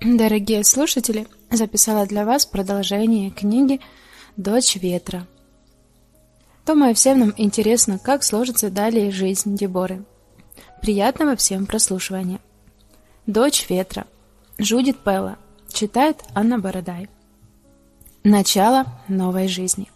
Дорогие слушатели, записала для вас продолжение книги Дочь ветра. Думаю, всем нам интересно, как сложится далее жизнь Деборы. Приятного всем прослушивания. Дочь ветра. Жудит Пелла. Читает Анна Бородай. Начало новой жизни.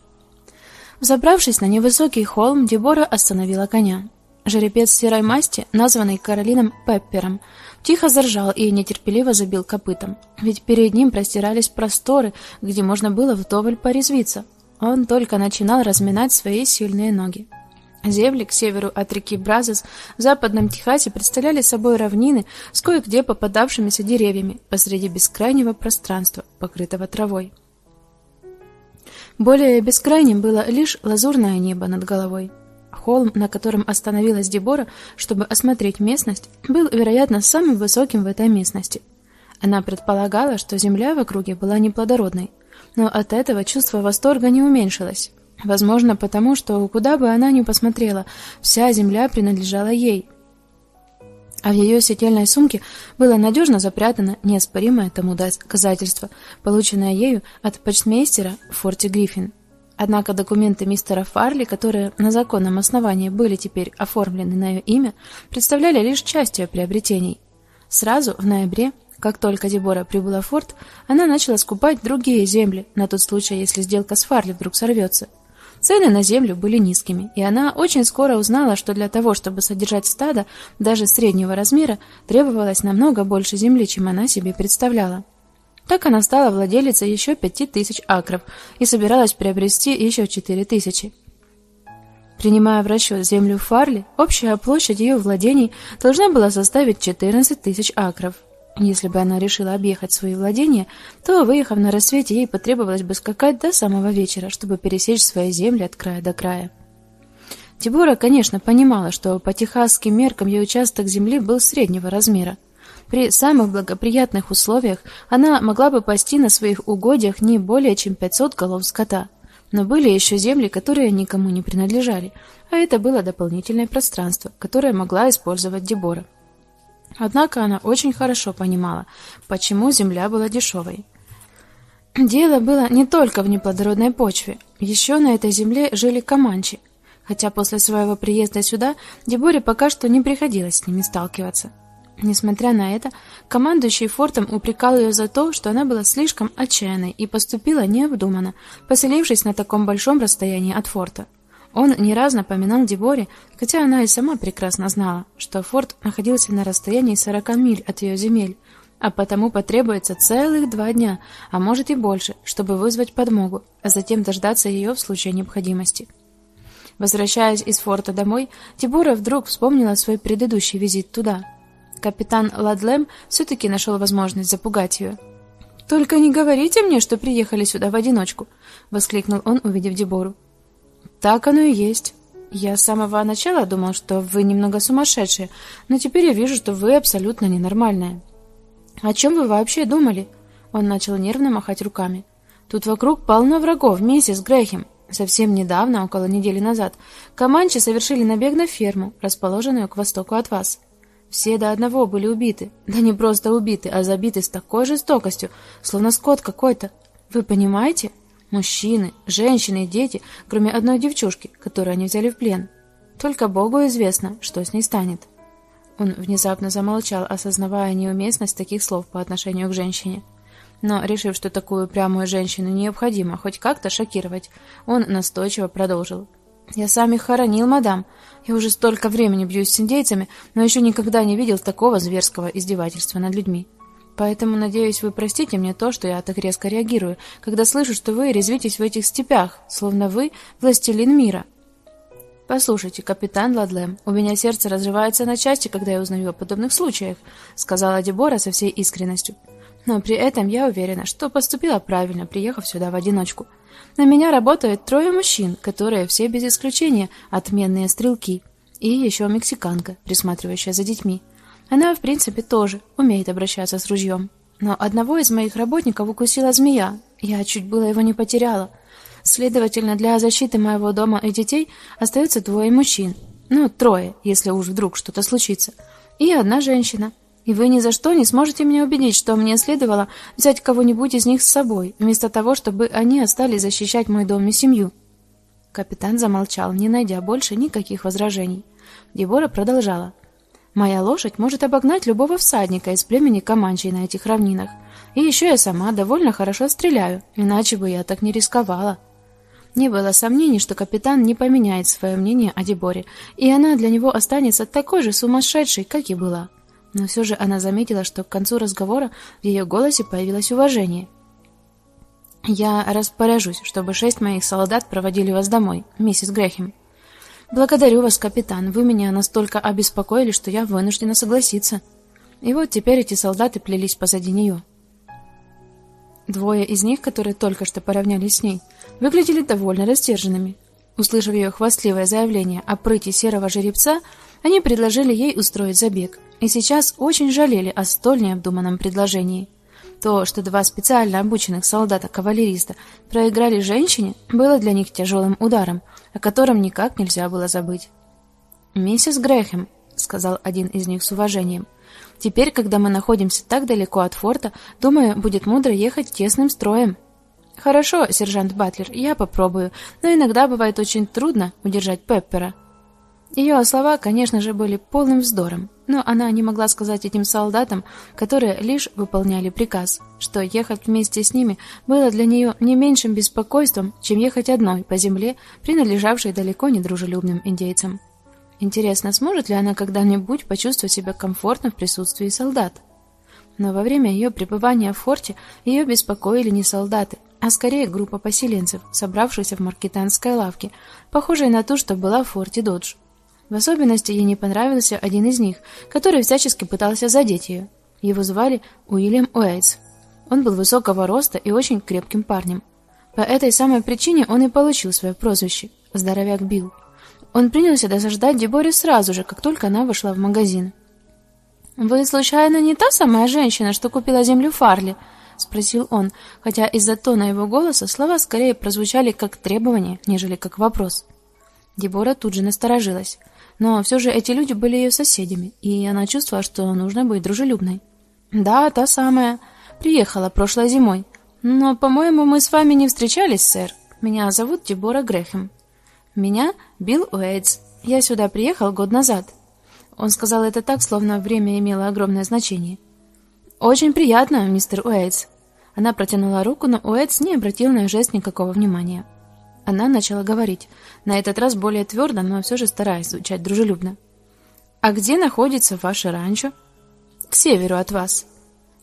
Взобравшись на невысокий холм, Дебора остановила коня. Жеребец серой масти, названный Каролином Пеппером, тихо заржал и нетерпеливо забил копытом, ведь перед ним простирались просторы, где можно было вдоволь порезвиться. Он только начинал разминать свои сильные ноги. Земли к северу от реки Бразос в западном Техасе представляли собой равнины с кое-где попадавшимися деревьями посреди бескрайнего пространства, покрытого травой. Более бескрайним было лишь лазурное небо над головой. Холм, на котором остановилась Дебора, чтобы осмотреть местность, был, вероятно, самым высоким в этой местности. Она предполагала, что земля в округе была неплодородной, но от этого чувство восторга не уменьшилось. Возможно, потому что куда бы она ни посмотрела, вся земля принадлежала ей. А в ее сетельной сумке было надежно запрятано неоспоримое тому доказательство, полученное ею от почтмейстера в форте Гриффин. Однако документы мистера Фарли, которые на законном основании были теперь оформлены на ее имя, представляли лишь часть ее приобретений. Сразу в ноябре, как только Дебора прибыла в форт, она начала скупать другие земли на тот случай, если сделка с Фарли вдруг сорвется. Цены на землю были низкими, и она очень скоро узнала, что для того, чтобы содержать стадо даже среднего размера, требовалось намного больше земли, чем она себе представляла. Так она стала владелицей еще пяти тысяч акров и собиралась приобрести еще четыре тысячи. Принимая в расчет землю Фарли, общая площадь ее владений должна была составить 14 тысяч акров. Если бы она решила объехать свои владения, то, выехав на рассвете, ей потребовалось бы скакать до самого вечера, чтобы пересечь свои земли от края до края. Дебора, конечно, понимала, что по техасским меркам ее участок земли был среднего размера, при самых благоприятных условиях она могла бы пасти на своих угодьях не более чем 500 голов скота. Но были еще земли, которые никому не принадлежали, а это было дополнительное пространство, которое могла использовать Дебора. Однако она очень хорошо понимала, почему земля была дешевой. Дело было не только в неплодородной почве. Еще на этой земле жили команчи, хотя после своего приезда сюда Деборе пока что не приходилось с ними сталкиваться. Несмотря на это, командующий фортом упрекал ее за то, что она была слишком отчаянной и поступила необдуманно, поселившись на таком большом расстоянии от форта. Он не раз напоминал Деборе, хотя она и сама прекрасно знала, что форт находился на расстоянии 40 миль от ее земель, а потому потребуется целых два дня, а может и больше, чтобы вызвать подмогу, а затем дождаться ее в случае необходимости. Возвращаясь из форта домой, Дебора вдруг вспомнила свой предыдущий визит туда – Капитан Ладлем все-таки нашел возможность запугать ее. «Только не говорите мне, что приехали сюда в одиночку!» — воскликнул он, увидев Дебору. «Так оно и есть. Я с самого начала думал, что вы немного сумасшедшие, но теперь я вижу, что вы абсолютно ненормальная». «О чем вы вообще думали?» Он начал нервно махать руками. «Тут вокруг полно врагов, миссис Грэхем. Совсем недавно, около недели назад, команчи совершили набег на ферму, расположенную к востоку от вас. Все до одного были убиты. Да не просто убиты, а забиты с такой жестокостью, словно скот какой-то. Вы понимаете? Мужчины, женщины и дети, кроме одной девчушки, которую они взяли в плен. Только Богу известно, что с ней станет. Он внезапно замолчал, осознавая неуместность таких слов по отношению к женщине. Но, решив, что такую прямую женщину необходимо хоть как-то шокировать, он настойчиво продолжил. Я сам их хоронил, мадам. Я уже столько времени бьюсь с индейцами, но еще никогда не видел такого зверского издевательства над людьми. Поэтому, надеюсь, вы простите мне то, что я так резко реагирую, когда слышу, что вы резвитесь в этих степях, словно вы властелин мира. Послушайте, капитан Ладлем, у меня сердце разрывается на части, когда я узнаю о подобных случаях, сказала Дебора со всей искренностью. Но при этом я уверена, что поступила правильно, приехав сюда в одиночку. На меня работают трое мужчин, которые все без исключения отменные стрелки, и еще мексиканка, присматривающая за детьми. Она, в принципе, тоже умеет обращаться с ружьем. Но одного из моих работников укусила змея. Я чуть было его не потеряла. Следовательно, для защиты моего дома и детей остается двое мужчин. Ну, трое, если уж вдруг что-то случится. И одна женщина. И вы ни за что не сможете меня убедить, что мне следовало взять кого-нибудь из них с собой, вместо того, чтобы они остались защищать мой дом и семью. Капитан замолчал, не найдя больше никаких возражений. Дебора продолжала: Моя лошадь может обогнать любого всадника из племени Каманчей на этих равнинах. И еще я сама довольно хорошо стреляю, иначе бы я так не рисковала. Не было сомнений, что капитан не поменяет свое мнение о Деборе, и она для него останется такой же сумасшедшей, как и была но все же она заметила, что к концу разговора в ее голосе появилось уважение. Я распоряжусь, чтобы шесть моих солдат проводили вас домой, миссис Грэхэм. Благодарю вас, капитан. Вы меня настолько обеспокоили, что я вынуждена согласиться. И вот теперь эти солдаты плелись позади нее. Двое из них, которые только что поравнялись с ней, выглядели довольно рассерженными. Услышав ее хвастливое заявление о прыти серого жеребца, они предложили ей устроить забег и сейчас очень жалели о столь необдуманном предложении. То, что два специально обученных солдата-кавалериста проиграли женщине, было для них тяжелым ударом, о котором никак нельзя было забыть. "Миссис Грэхэм", сказал один из них с уважением. "Теперь, когда мы находимся так далеко от форта, думаю, будет мудро ехать тесным строем". Хорошо, сержант Батлер, я попробую, но иногда бывает очень трудно удержать Пеппера. Ее слова, конечно же, были полным вздором, но она не могла сказать этим солдатам, которые лишь выполняли приказ, что ехать вместе с ними было для нее не меньшим беспокойством, чем ехать одной по земле, принадлежавшей далеко не дружелюбным индейцам. Интересно, сможет ли она когда-нибудь почувствовать себя комфортно в присутствии солдат? Но во время ее пребывания в форте ее беспокоили не солдаты, а скорее группа поселенцев, собравшихся в маркетанской лавке, похожей на ту, что была в форте Додж. В особенности ей не понравился один из них, который всячески пытался задеть ее. Его звали Уильям Уэйтс. Он был высокого роста и очень крепким парнем. По этой самой причине он и получил свое прозвище здоровяк Билл. Он принялся досаждать Деборе сразу же, как только она вошла в магазин. Вы случайно не та самая женщина, что купила землю Фарли? спросил он, хотя из-за тона его голоса слова скорее прозвучали как требование, нежели как вопрос. Дебора тут же насторожилась. Но все же эти люди были ее соседями, и она чувствовала, что нужно быть дружелюбной. Да, та самая. Приехала прошлой зимой. Но, по-моему, мы с вами не встречались, сэр. Меня зовут Дебора Грэхэм. Меня Билл Уэйтс. Я сюда приехал год назад. Он сказал это так, словно время имело огромное значение. Очень приятно, мистер Уэйтс. Она протянула руку, но Уэйтс не обратил на жест никакого внимания. Она начала говорить, на этот раз более твердо, но все же стараясь звучать дружелюбно. А где находится ваше ранчо? К северу от вас.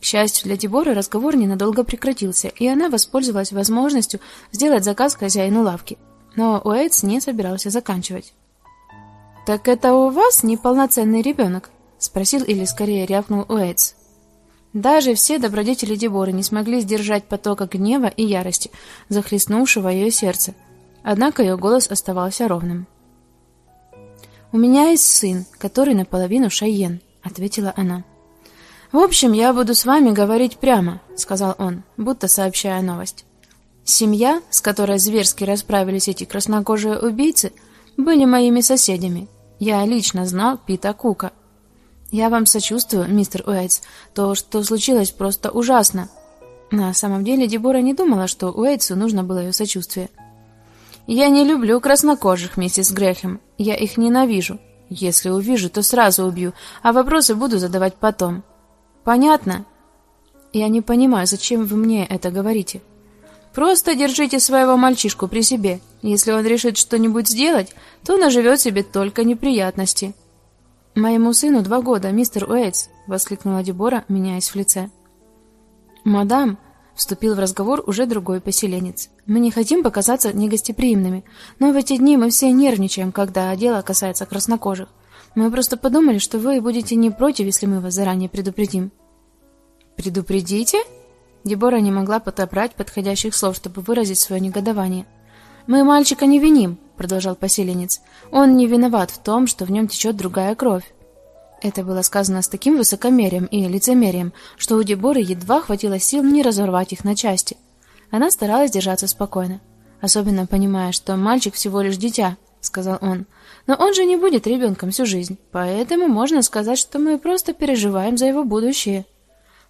К счастью для Деборы, разговор ненадолго прекратился, и она воспользовалась возможностью сделать заказ хозяину лавки. Но Уэйтс не собирался заканчивать. Так это у вас неполноценный ребенок?» — спросил или скорее рявкнул Уэйтс. Даже все добродетели Деборы не смогли сдержать потока гнева и ярости, захлестнувшего ее сердце. Однако ее голос оставался ровным. У меня есть сын, который наполовину шайен, ответила она. В общем, я буду с вами говорить прямо, сказал он, будто сообщая новость. Семья, с которой зверски расправились эти краснокожие убийцы, были моими соседями. Я лично знал Пита Кука. Я вам сочувствую, мистер Уэйтс. То, что случилось, просто ужасно. На самом деле Дебора не думала, что Уэйтсу нужно было ее сочувствие. Я не люблю краснокожих, миссис Грэхэм. Я их ненавижу. Если увижу, то сразу убью, а вопросы буду задавать потом. Понятно? Я не понимаю, зачем вы мне это говорите. Просто держите своего мальчишку при себе. Если он решит что-нибудь сделать, то наживет себе только неприятности. Моему сыну два года, мистер Уэйтс, воскликнула Дебора, меняясь в лице. Мадам, Вступил в разговор уже другой поселенец. Мы не хотим показаться негостеприимными, но в эти дни мы все нервничаем, когда дело касается краснокожих. Мы просто подумали, что вы будете не против, если мы вас заранее предупредим. Предупредите? Дебора не могла подобрать подходящих слов, чтобы выразить свое негодование. Мы мальчика не виним, продолжал поселенец. Он не виноват в том, что в нем течет другая кровь. Это было сказано с таким высокомерием и лицемерием, что у Деборы едва хватило сил не разорвать их на части. Она старалась держаться спокойно, особенно понимая, что мальчик всего лишь дитя, сказал он. Но он же не будет ребенком всю жизнь, поэтому можно сказать, что мы просто переживаем за его будущее.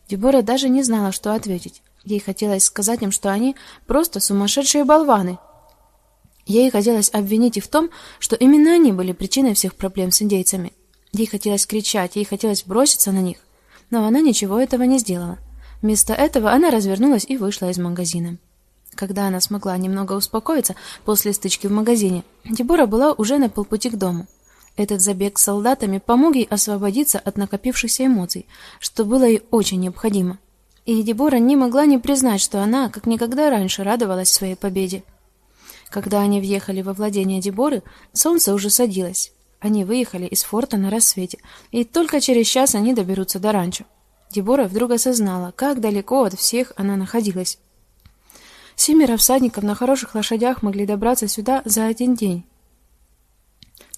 Дебора даже не знала, что ответить. Ей хотелось сказать им, что они просто сумасшедшие болваны. Ей хотелось обвинить их в том, что именно они были причиной всех проблем с индейцами. Ей хотелось кричать, ей хотелось броситься на них, но она ничего этого не сделала. Вместо этого она развернулась и вышла из магазина. Когда она смогла немного успокоиться после стычки в магазине, Дебора была уже на полпути к дому. Этот забег с солдатами помог ей освободиться от накопившихся эмоций, что было ей очень необходимо. И Дебора не могла не признать, что она, как никогда раньше, радовалась своей победе. Когда они въехали во владение Деборы, солнце уже садилось. Они выехали из форта на рассвете, и только через час они доберутся до ранчо. Дебора вдруг осознала, как далеко от всех она находилась. Семеро всадников на хороших лошадях могли добраться сюда за один день.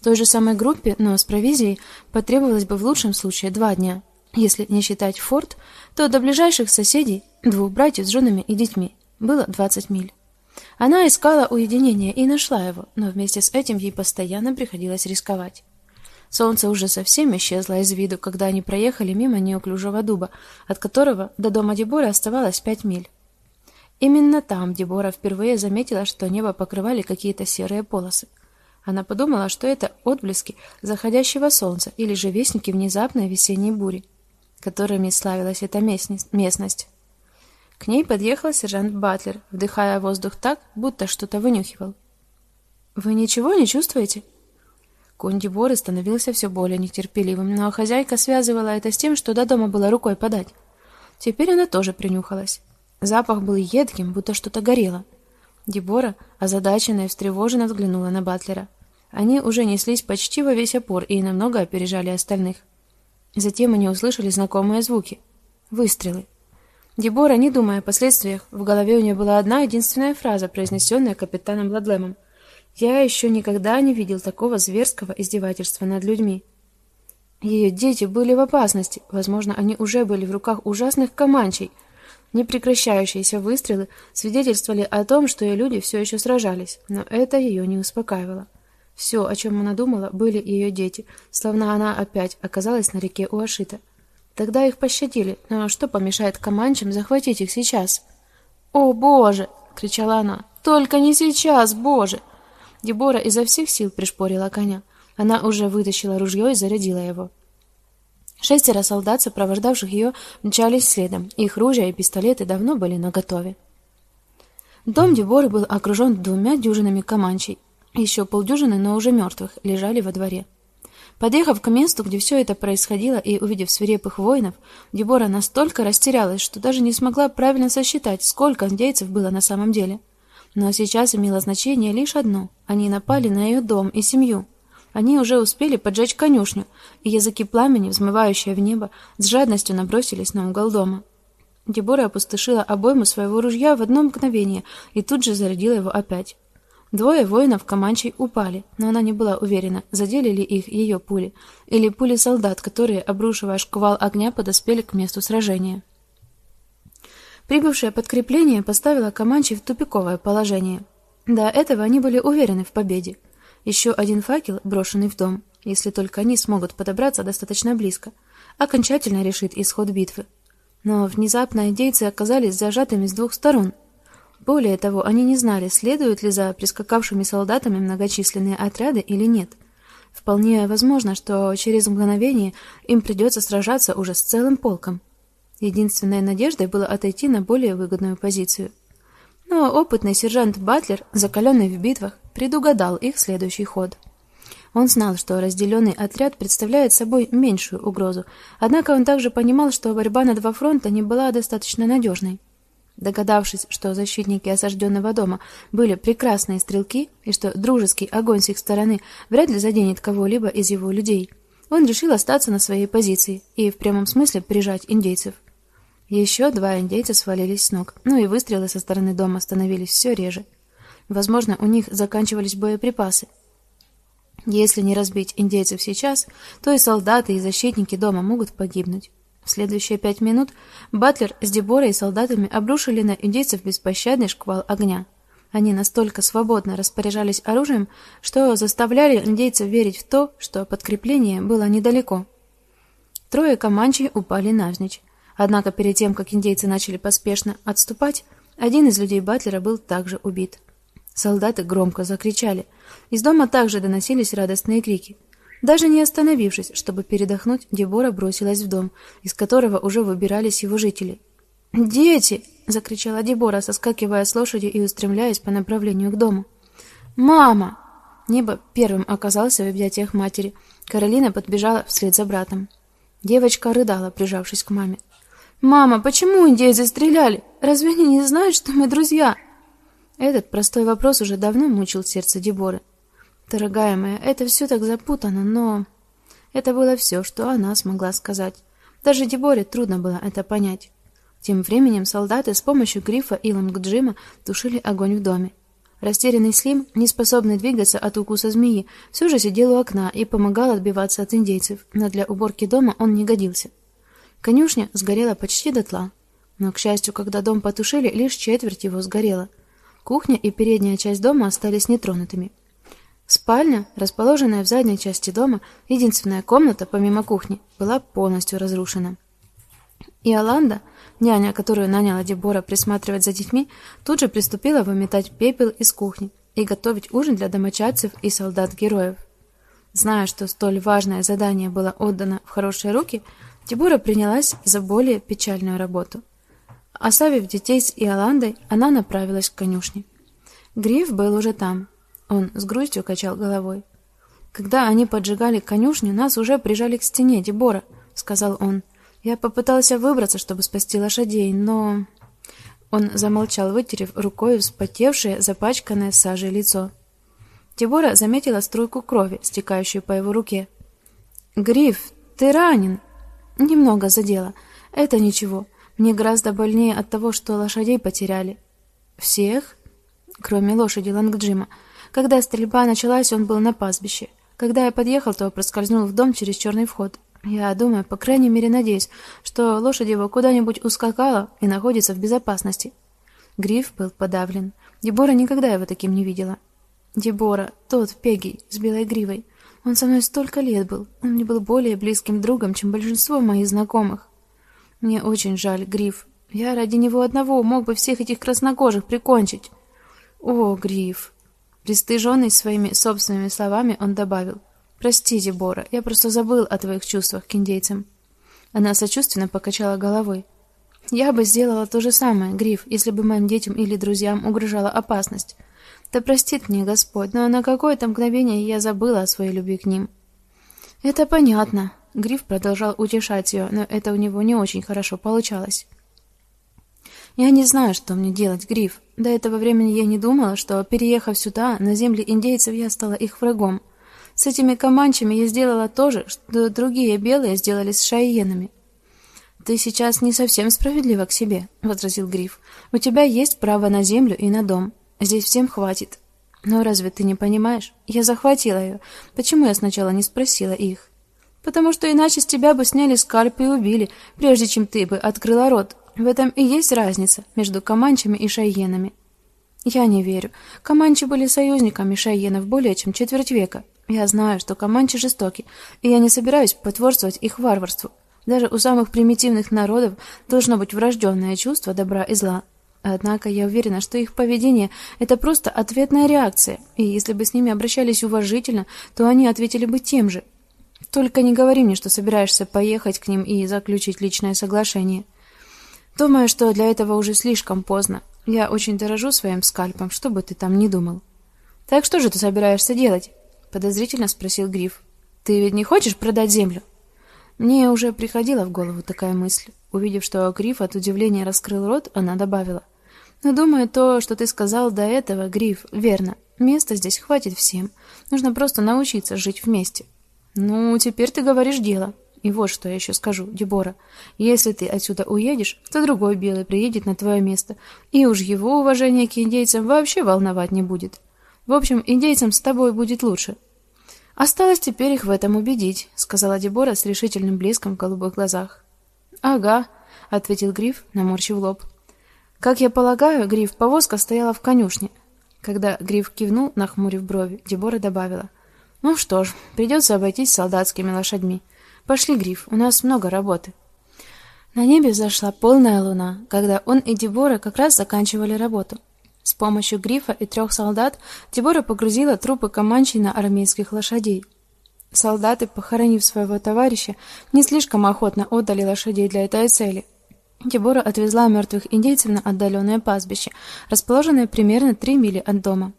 Той же самой группе, но с провизией, потребовалось бы в лучшем случае два дня. Если не считать форт, то до ближайших соседей, двух братьев с женами и детьми, было 20 миль. Она искала уединения и нашла его, но вместе с этим ей постоянно приходилось рисковать. Солнце уже совсем исчезло из виду, когда они проехали мимо неуклюжего дуба, от которого до дома Деборы оставалось пять миль. Именно там Дебора впервые заметила, что небо покрывали какие-то серые полосы. Она подумала, что это отблески заходящего солнца или же вестники внезапной весенней бури, которыми славилась эта местность. К ней подъехал сержант Батлер, вдыхая воздух так, будто что-то вынюхивал. Вы ничего не чувствуете? Конь Деборы становился все более нетерпеливым, но хозяйка связывала это с тем, что до дома было рукой подать. Теперь она тоже принюхалась. Запах был едким, будто что-то горело. Дебора, озадаченная и встревоженно взглянула на Батлера. Они уже неслись почти во весь опор и намного опережали остальных. Затем они услышали знакомые звуки. Выстрелы. Дебора, не думая о последствиях, в голове у нее была одна единственная фраза, произнесенная капитаном Ладлемом. Я еще никогда не видел такого зверского издевательства над людьми. Ее дети были в опасности, возможно, они уже были в руках ужасных команчей. Непрекращающиеся выстрелы свидетельствовали о том, что ее люди все еще сражались, но это ее не успокаивало. Все, о чем она думала, были ее дети, словно она опять оказалась на реке Уашита. Тогда их пощадили, но что помешает команчам захватить их сейчас? "О, боже!" кричала она. "Только не сейчас, боже!" Дебора изо всех сил пришпорила коня. Она уже вытащила ружье и зарядила его. Шестеро солдат, сопровождавших ее, мчались следом. Их ружья и пистолеты давно были наготове. Дом Деборы был окружен двумя дюжинами команчей. Еще полдюжины, но уже мертвых, лежали во дворе. Подъехав к месту, где все это происходило, и увидев свирепых воинов, Дебора настолько растерялась, что даже не смогла правильно сосчитать, сколько индейцев было на самом деле. Но сейчас имело значение лишь одно: они напали на ее дом и семью. Они уже успели поджечь конюшню, и языки пламени, взмывающие в небо, с жадностью набросились на угол дома. Дебора опустошила обойму своего ружья в одно мгновение и тут же зарядила его опять. Двое воинов Каманчей упали, но она не была уверена, задели ли их ее пули или пули солдат, которые, обрушивая шквал огня, подоспели к месту сражения. Прибывшее подкрепление поставило Каманчей в тупиковое положение. До этого они были уверены в победе. Еще один факел, брошенный в дом, если только они смогут подобраться достаточно близко, окончательно решит исход битвы. Но внезапно индейцы оказались зажатыми с двух сторон – более того, они не знали, следуют ли за прискакавшими солдатами многочисленные отряды или нет. Вполне возможно, что через мгновение им придется сражаться уже с целым полком. Единственной надеждой было отойти на более выгодную позицию. Но опытный сержант Батлер, закаленный в битвах, предугадал их следующий ход. Он знал, что разделенный отряд представляет собой меньшую угрозу, однако он также понимал, что борьба на два фронта не была достаточно надежной. Догадавшись, что защитники осажденного дома были прекрасные стрелки и что дружеский огонь с их стороны вряд ли заденет кого-либо из его людей, он решил остаться на своей позиции и в прямом смысле прижать индейцев. Еще два индейца свалились с ног, ну и выстрелы со стороны дома становились все реже. Возможно, у них заканчивались боеприпасы. Если не разбить индейцев сейчас, то и солдаты, и защитники дома могут погибнуть. В следующие пять минут Батлер с Деборой и солдатами обрушили на индейцев беспощадный шквал огня. Они настолько свободно распоряжались оружием, что заставляли индейцев верить в то, что подкрепление было недалеко. Трое команчей упали навзничь. Однако перед тем, как индейцы начали поспешно отступать, один из людей Батлера был также убит. Солдаты громко закричали. Из дома также доносились радостные крики. Даже не остановившись, чтобы передохнуть, Дебора бросилась в дом, из которого уже выбирались его жители. "Дети!" закричала Дебора, соскакивая с лошади и устремляясь по направлению к дому. "Мама!" Небо первым оказался в объятиях матери. Каролина подбежала вслед за братом. Девочка рыдала, прижавшись к маме. "Мама, почему индейцы стреляли? Разве они не знают, что мы друзья?" Этот простой вопрос уже давно мучил сердце Деборы. Дорогая моя, это все так запутано, но это было все, что она смогла сказать. Даже Деборе трудно было это понять. Тем временем солдаты с помощью грифа и лонгджима тушили огонь в доме. Растерянный Слим, не способный двигаться от укуса змеи, все же сидел у окна и помогал отбиваться от индейцев, но для уборки дома он не годился. Конюшня сгорела почти дотла, но к счастью, когда дом потушили, лишь четверть его сгорела. Кухня и передняя часть дома остались нетронутыми. Спальня, расположенная в задней части дома, единственная комната помимо кухни, была полностью разрушена. И Аланда Няня, которую наняла Дебора присматривать за детьми, тут же приступила выметать пепел из кухни и готовить ужин для домочадцев и солдат-героев. Зная, что столь важное задание было отдано в хорошие руки, Дебора принялась за более печальную работу. Оставив детей с Иоландой, она направилась к конюшне. Гриф был уже там. Он с грустью качал головой. Когда они поджигали конюшню, нас уже прижали к стене, Дебора, сказал он. Я попытался выбраться, чтобы спасти лошадей, но он замолчал, вытерев рукой вспотевшее, запачканное сажей лицо. Дебора заметила струйку крови, стекающую по его руке. Гриф, ты ранен. Немного задело. Это ничего. Мне гораздо больнее от того, что лошадей потеряли. Всех, кроме лошади Лангджима. Когда стрельба началась, он был на пастбище. Когда я подъехал, то проскользнул в дом через черный вход. Я думаю, по крайней мере, надеюсь, что лошадь его куда-нибудь ускакала и находится в безопасности. Гриф был подавлен. Дебора никогда его таким не видела. Дебора, тот Пеги с белой гривой. Он со мной столько лет был. Он мне был более близким другом, чем большинство моих знакомых. Мне очень жаль, Гриф. Я ради него одного мог бы всех этих краснокожих прикончить. О, Гриф. Пристыженный своими собственными словами, он добавил: Прости, Дебора, я просто забыл о твоих чувствах к индейцам. Она сочувственно покачала головой. Я бы сделала то же самое, Гриф, если бы моим детям или друзьям угрожала опасность. Да простит мне Господь, но на какое-то мгновение я забыла о своей любви к ним. Это понятно. Гриф продолжал утешать ее, но это у него не очень хорошо получалось. Я не знаю, что мне делать, Гриф. До этого времени я не думала, что переехав сюда, на земли индейцев, я стала их врагом. С этими команчами я сделала то же, что другие белые сделали с шайенами. Ты сейчас не совсем справедлива к себе, возразил Гриф. У тебя есть право на землю и на дом. Здесь всем хватит. Но разве ты не понимаешь? Я захватила ее. Почему я сначала не спросила их? Потому что иначе с тебя бы сняли скальп и убили, прежде чем ты бы открыла рот. В этом и есть разница между команчами и шайенами. Я не верю. Команчи были союзниками шайенов более чем четверть века. Я знаю, что команчи жестоки, и я не собираюсь потворствовать их варварству. Даже у самых примитивных народов должно быть врожденное чувство добра и зла. Однако я уверена, что их поведение это просто ответная реакция, и если бы с ними обращались уважительно, то они ответили бы тем же. Только не говори мне, что собираешься поехать к ним и заключить личное соглашение. Думаю, что для этого уже слишком поздно. Я очень дорожу своим скальпом, что бы ты там ни думал. Так что же ты собираешься делать? подозрительно спросил Гриф. Ты ведь не хочешь продать землю? Мне уже приходила в голову такая мысль. Увидев, что Гриф от удивления раскрыл рот, она добавила: "Но думаю, то, что ты сказал до этого, Гриф, верно. Места здесь хватит всем. Нужно просто научиться жить вместе". Ну, теперь ты говоришь дело. И вот что я еще скажу, Дебора. Если ты отсюда уедешь, то другой белый приедет на твое место, и уж его уважение к индейцам вообще волновать не будет. В общем, индейцам с тобой будет лучше. Осталось теперь их в этом убедить, сказала Дебора с решительным блеском в голубых глазах. Ага, ответил Гриф, наморщив лоб. Как я полагаю, Гриф, повозка стояла в конюшне. Когда Гриф кивнул, нахмурив брови, Дебора добавила: "Ну что ж, придется обойтись солдатскими лошадьми. Пошли, Гриф, у нас много работы". На небе взошла полная луна, когда он и Дебора как раз заканчивали работу. С помощью Грифа и трех солдат Дебора погрузила трупы команчей на армейских лошадей. Солдаты, похоронив своего товарища, не слишком охотно отдали лошадей для этой цели. Дебора отвезла мертвых индейцев на отдаленное пастбище, расположенное примерно три мили от дома.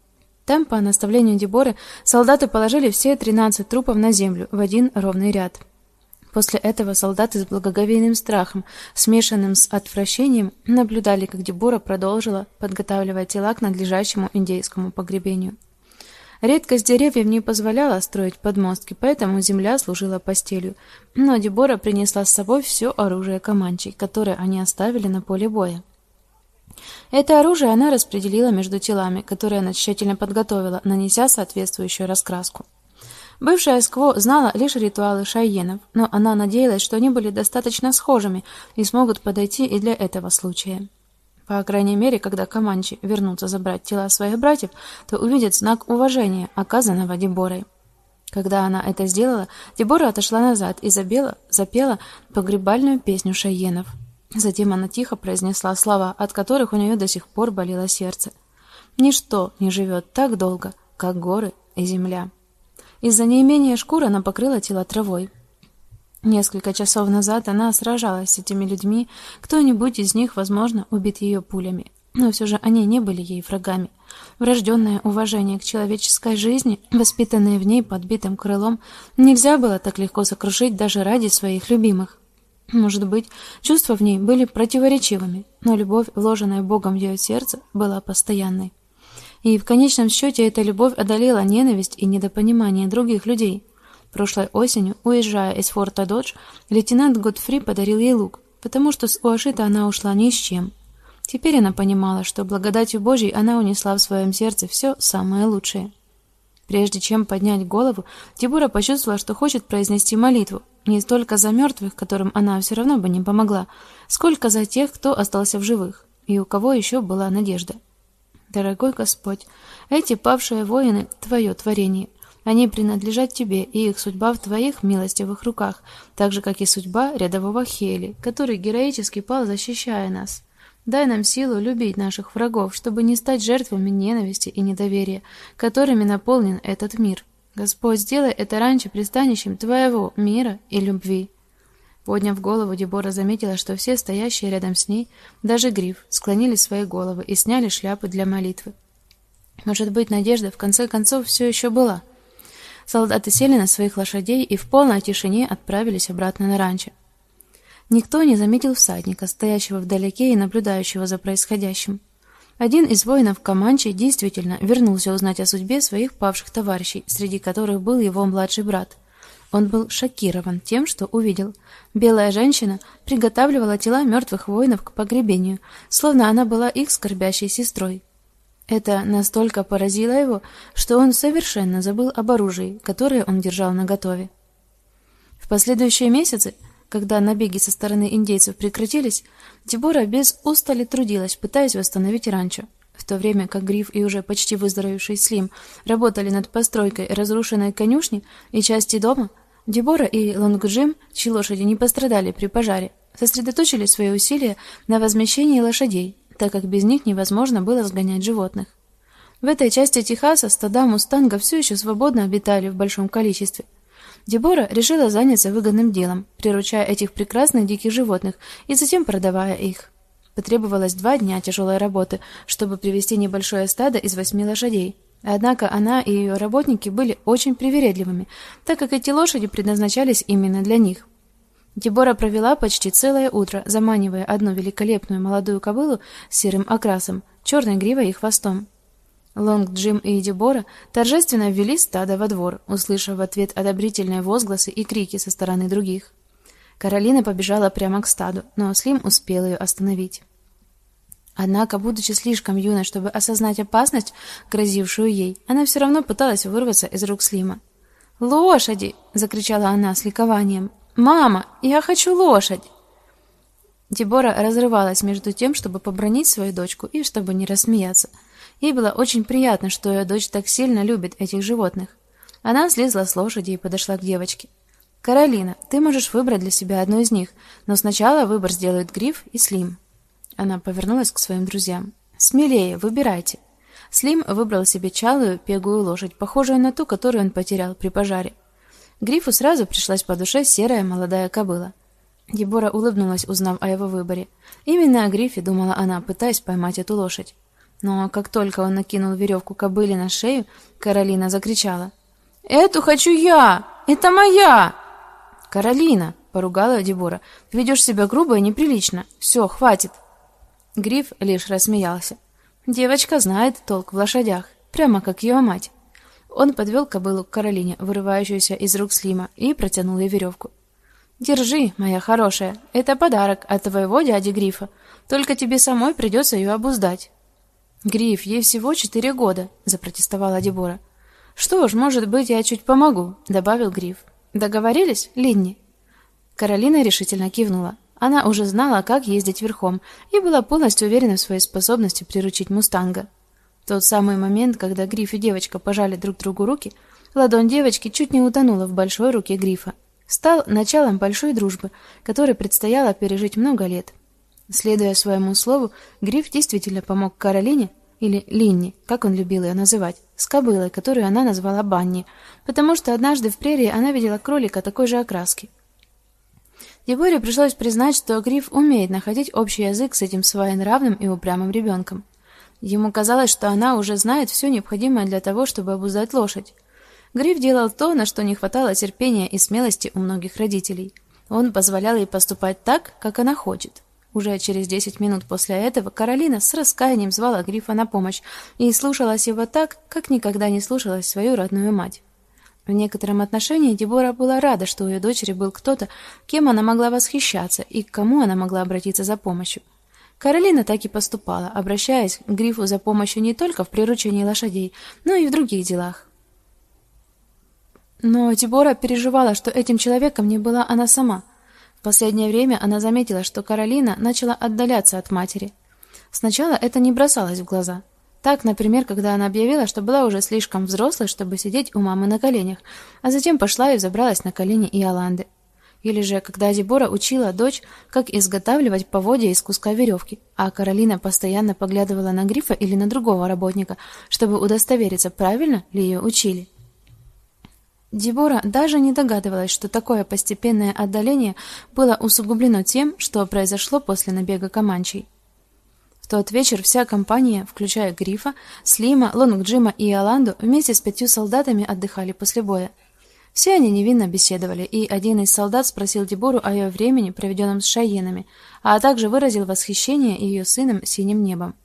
Там, по наставлению Деборы, солдаты положили все 13 трупов на землю в один ровный ряд. После этого солдаты с благоговейным страхом, смешанным с отвращением, наблюдали, как Дебора продолжила подготавливать тела к надлежащему индейскому погребению. Редкость деревьев не позволяла строить подмостки, поэтому земля служила постелью. Но Дебора принесла с собой все оружие команчей, которое они оставили на поле боя. Это оружие она распределила между телами, которые она тщательно подготовила, нанеся соответствующую раскраску. Бывшая Скво знала лишь ритуалы шайенов, но она надеялась, что они были достаточно схожими и смогут подойти и для этого случая. По крайней мере, когда команчи вернутся забрать тела своих братьев, то увидят знак уважения, оказанного Деборой. Когда она это сделала, Дебора отошла назад и запела, запела погребальную песню шайенов. Затем она тихо произнесла слова, от которых у нее до сих пор болело сердце. Ничто не живет так долго, как горы и земля. Из-за неимения шкур она покрыла тело травой. Несколько часов назад она сражалась с этими людьми, кто-нибудь из них, возможно, убит ее пулями. Но все же они не были ей врагами. Врожденное уважение к человеческой жизни, воспитанное в ней подбитым крылом, нельзя было так легко сокрушить даже ради своих любимых. Может быть, чувства в ней были противоречивыми, но любовь, вложенная Богом в ее сердце, была постоянной. И в конечном счете эта любовь одолела ненависть и недопонимание других людей. Прошлой осенью, уезжая из форта Додж, лейтенант Годфри подарил ей лук, потому что с Уашита она ушла ни с чем. Теперь она понимала, что благодатью Божьей она унесла в своем сердце все самое лучшее. Прежде чем поднять голову, Дебора почувствовала, что хочет произнести молитву, не столько за мертвых, которым она все равно бы не помогла, сколько за тех, кто остался в живых, и у кого еще была надежда. Дорогой Господь, эти павшие воины твое творение. Они принадлежат тебе, и их судьба в твоих милостивых руках, так же как и судьба рядового Хели, который героически пал, защищая нас. Дай нам силу любить наших врагов, чтобы не стать жертвами ненависти и недоверия, которыми наполнен этот мир. Господь, сделай это раньше пристанищем твоего мира и любви. Подняв голову, Дебора заметила, что все стоящие рядом с ней, даже Гриф, склонили свои головы и сняли шляпы для молитвы. Может быть, надежда в конце концов все еще была. Солдаты сели на своих лошадей и в полной тишине отправились обратно на ранчо. Никто не заметил всадника, стоящего вдалеке и наблюдающего за происходящим. Один из воинов Каманчи действительно вернулся узнать о судьбе своих павших товарищей, среди которых был его младший брат. Он был шокирован тем, что увидел. Белая женщина приготавливала тела мертвых воинов к погребению, словно она была их скорбящей сестрой. Это настолько поразило его, что он совершенно забыл об оружии, которое он держал наготове. В последующие месяцы, когда набеги со стороны индейцев прекратились, Дебора без устали трудилась, пытаясь восстановить ранчо. В то время как Гриф и уже почти выздоровевший Слим работали над постройкой разрушенной конюшни и части дома, Дебора и Лонгджим, чьи лошади не пострадали при пожаре, сосредоточили свои усилия на возмещении лошадей, так как без них невозможно было сгонять животных. В этой части Техаса стада мустангов все еще свободно обитали в большом количестве. Дебора решила заняться выгодным делом, приручая этих прекрасных диких животных и затем продавая их. Потребовалось два дня тяжелой работы, чтобы привести небольшое стадо из восьми лошадей. Однако она и ее работники были очень привередливыми, так как эти лошади предназначались именно для них. Дебора провела почти целое утро, заманивая одну великолепную молодую кобылу с серым окрасом, черной гривой и хвостом. Лонг Джим и Дебора торжественно ввели стадо во двор, услышав в ответ одобрительные возгласы и крики со стороны других. Каролина побежала прямо к стаду, но Слим успел ее остановить. Однако, будучи слишком юной, чтобы осознать опасность, грозившую ей, она все равно пыталась вырваться из рук Слима. "Лошади!" закричала она с ликованием. Мама, я хочу лошадь. Дебора разрывалась между тем, чтобы побронить свою дочку и чтобы не рассмеяться. Ей было очень приятно, что ее дочь так сильно любит этих животных. Она слезла с лошади и подошла к девочке. Каролина, ты можешь выбрать для себя одну из них, но сначала выбор сделают Гриф и Слим. Она повернулась к своим друзьям. Смелее, выбирайте. Слим выбрал себе чалую, пегую лошадь, похожую на ту, которую он потерял при пожаре. Грифу сразу пришлась по душе серая молодая кобыла. Дебора улыбнулась, узнав о его выборе. Именно о Грифе думала она, пытаясь поймать эту лошадь. Но как только он накинул веревку кобыле на шею, Каролина закричала: "Эту хочу я! Это моя!" "Каролина", поругала Дебора. "Ты ведешь себя грубо и неприлично. Все, хватит". Гриф лишь рассмеялся. Девочка знает толк в лошадях, прямо как ее мать. Он подвел кобылу к Каролине, вырывающуюся из рук Слима, и протянул ей веревку. Держи, моя хорошая, это подарок от твоего дяди Грифа. Только тебе самой придется ее обуздать. Гриф, ей всего четыре года, запротестовала Дебора. Что ж, может быть, я чуть помогу, добавил Гриф. Договорились, Линни? Каролина решительно кивнула. Она уже знала, как ездить верхом, и была полностью уверена в своей способности приручить мустанга. В тот самый момент, когда Гриф и девочка пожали друг другу руки, ладонь девочки чуть не утонула в большой руке Грифа. Стал началом большой дружбы, которой предстояло пережить много лет. Следуя своему слову, Гриф действительно помог Каролине или Линни, как он любил ее называть, с кобылой, которую она назвала Банни, потому что однажды в прерии она видела кролика такой же окраски. Деборе пришлось признать, что Гриф умеет находить общий язык с этим своенравным и упрямым ребенком. Ему казалось, что она уже знает все необходимое для того, чтобы обуздать лошадь. Гриф делал то, на что не хватало терпения и смелости у многих родителей. Он позволял ей поступать так, как она хочет. Уже через десять минут после этого Каролина с раскаянием звала Грифа на помощь и слушалась его так, как никогда не слушалась свою родную мать. В некотором отношении Дебора была рада, что у ее дочери был кто-то, кем она могла восхищаться и к кому она могла обратиться за помощью. Каролина так и поступала, обращаясь к Грифу за помощью не только в приручении лошадей, но и в других делах. Но Дебора переживала, что этим человеком не была она сама. В последнее время она заметила, что Каролина начала отдаляться от матери. Сначала это не бросалось в глаза – так, например, когда она объявила, что была уже слишком взрослой, чтобы сидеть у мамы на коленях, а затем пошла и забралась на колени Иоланды. Или же, когда Дебора учила дочь, как изготавливать поводья из куска веревки, а Каролина постоянно поглядывала на Грифа или на другого работника, чтобы удостовериться, правильно ли ее учили. Дебора даже не догадывалась, что такое постепенное отдаление было усугублено тем, что произошло после набега команчей. В тот вечер вся компания, включая Грифа, Слима, Лонгджима и Аланду, вместе с пятью солдатами отдыхали после боя. Все они невинно беседовали, и один из солдат спросил Дебору о ее времени, проведенном с шаенами, а также выразил восхищение ее сыном синим небом.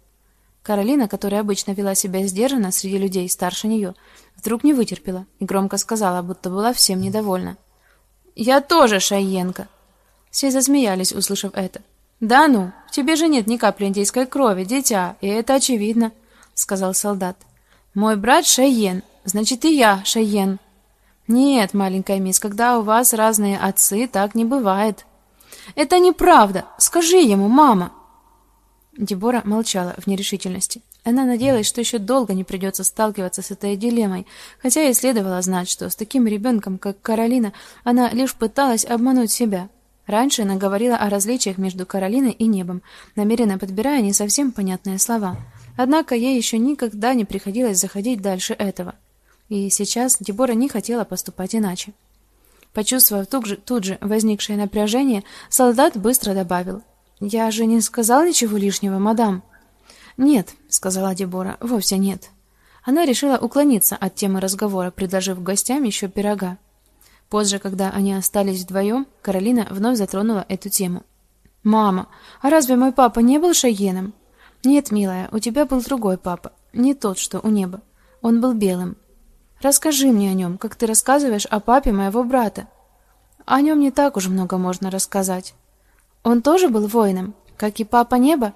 Каролина, которая обычно вела себя сдержанно среди людей старше нее, вдруг не вытерпела и громко сказала, будто была всем недовольна: "Я тоже шаенка". Все засмеялись, услышав это. Да ну, в тебе же нет ни капли индейской крови, дитя, и это очевидно, сказал солдат. Мой брат Шайен, значит и я Шайен. Нет, маленькая мисс, когда у вас разные отцы, так не бывает. Это неправда. Скажи ему, мама. Дебора молчала в нерешительности. Она надеялась, что еще долго не придется сталкиваться с этой дилеммой, хотя и следовало знать, что с таким ребенком, как Каролина, она лишь пыталась обмануть себя. Раньше она говорила о различиях между Каролиной и небом, намеренно подбирая не совсем понятные слова. Однако ей еще никогда не приходилось заходить дальше этого. И сейчас Дебора не хотела поступать иначе. Почувствовав тут же, тут же возникшее напряжение, солдат быстро добавил: "Я же не сказал ничего лишнего, мадам". "Нет", сказала Дебора. "Вовсе нет". Она решила уклониться от темы разговора, предложив гостям еще пирога. Позже, когда они остались вдвоем, Каролина вновь затронула эту тему. Мама, а разве мой папа не был шаеном? Нет, милая, у тебя был другой папа, не тот, что у неба. Он был белым. Расскажи мне о нем, как ты рассказываешь о папе моего брата. О нем не так уж много можно рассказать. Он тоже был воином, как и папа неба.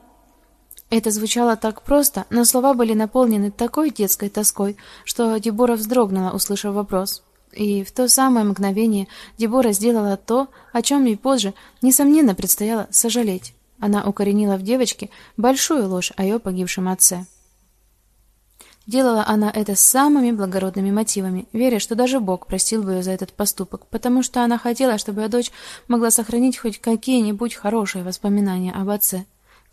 Это звучало так просто, но слова были наполнены такой детской тоской, что Дебора вздрогнула, услышав вопрос. И в то самое мгновение Дебора сделала то, о чем ей позже несомненно предстояло сожалеть. Она укоренила в девочке большую ложь о ее погибшем отце. Делала она это с самыми благородными мотивами, веря, что даже Бог простил бы ее за этот поступок, потому что она хотела, чтобы ее дочь могла сохранить хоть какие-нибудь хорошие воспоминания об отце.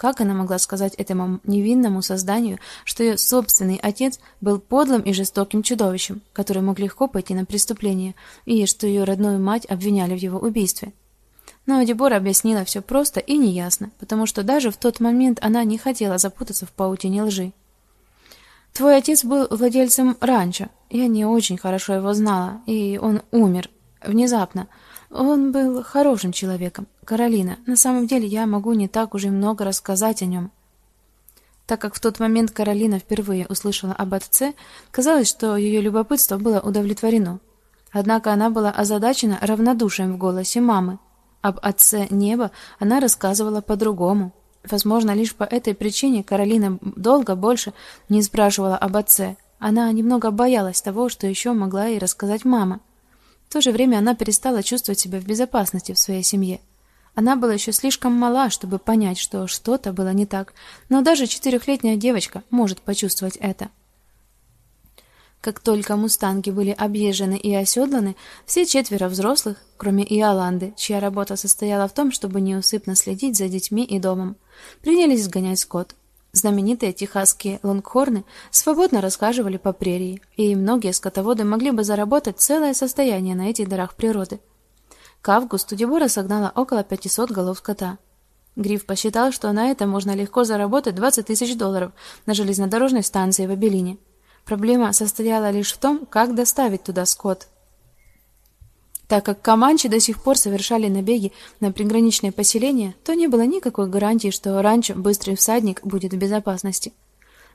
Как она могла сказать этому невинному созданию, что ее собственный отец был подлым и жестоким чудовищем, который мог легко пойти на преступление, и что ее родную мать обвиняли в его убийстве? Но Дебора объяснила все просто и неясно, потому что даже в тот момент она не хотела запутаться в паутине лжи. Твой отец был владельцем ранчо. Я не очень хорошо его знала, и он умер внезапно. Он был хорошим человеком. Каролина, на самом деле я могу не так уже много рассказать о нем. Так как в тот момент Каролина впервые услышала об отце, казалось, что ее любопытство было удовлетворено. Однако она была озадачена равнодушием в голосе мамы. Об отце неба она рассказывала по-другому. Возможно, лишь по этой причине Каролина долго больше не спрашивала об отце. Она немного боялась того, что еще могла ей рассказать мама. В то же время она перестала чувствовать себя в безопасности в своей семье. Она была еще слишком мала, чтобы понять, что что-то было не так, но даже четырехлетняя девочка может почувствовать это. Как только мустанги были объезжены и оседланы, все четверо взрослых, кроме Иоланды, чья работа состояла в том, чтобы неусыпно следить за детьми и домом, принялись сгонять скот. Знаменитые техасские лонгхорны свободно расхаживали по прерии, и многие скотоводы могли бы заработать целое состояние на этих дарах природы. К августу Дебора согнала около 500 голов скота. Гриф посчитал, что на это можно легко заработать 20 тысяч долларов на железнодорожной станции в Абелине. Проблема состояла лишь в том, как доставить туда скот. Так как команчи до сих пор совершали набеги на приграничные поселения, то не было никакой гарантии, что ранчо Быстрый всадник будет в безопасности.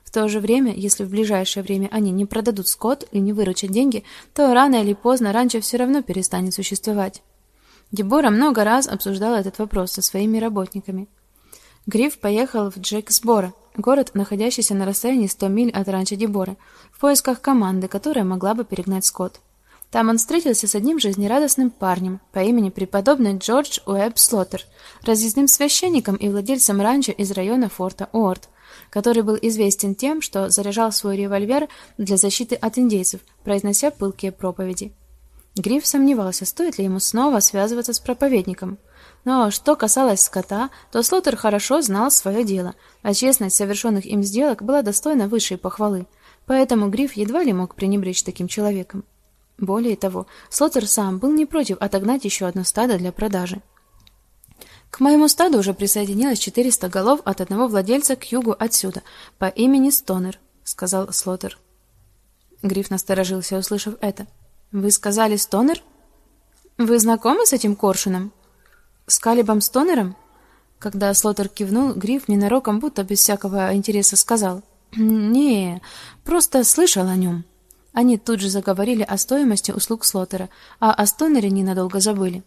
В то же время, если в ближайшее время они не продадут скот и не выручат деньги, то рано или поздно ранчо все равно перестанет существовать. Дебора много раз обсуждала этот вопрос со своими работниками. Гриф поехал в Джексборо, город, находящийся на расстоянии 100 миль от ранчо Деборы, в поисках команды, которая могла бы перегнать скот. Там он встретился с одним жизнерадостным парнем по имени преподобный Джордж Уэбб Слоттер, разъездным священником и владельцем ранчо из района форта Уорд, который был известен тем, что заряжал свой револьвер для защиты от индейцев, произнося пылкие проповеди. Гриф сомневался, стоит ли ему снова связываться с проповедником. Но что касалось скота, то Слоттер хорошо знал свое дело, а честность совершенных им сделок была достойна высшей похвалы. Поэтому Гриф едва ли мог пренебречь таким человеком. Более того, Слоттер сам был не против отогнать еще одно стадо для продажи. К моему стаду уже присоединилось 400 голов от одного владельца к югу отсюда, по имени Стонер, сказал Слоттер. Гриф насторожился, услышав это. Вы сказали Стонер? Вы знакомы с этим коршуном? С Калибом Стонером? Когда Слоттер кивнул, Гриф ненароком, будто без всякого интереса сказал: "Не, просто слышал о нем». Они тут же заговорили о стоимости услуг Слотера, а о Стонере ненадолго забыли.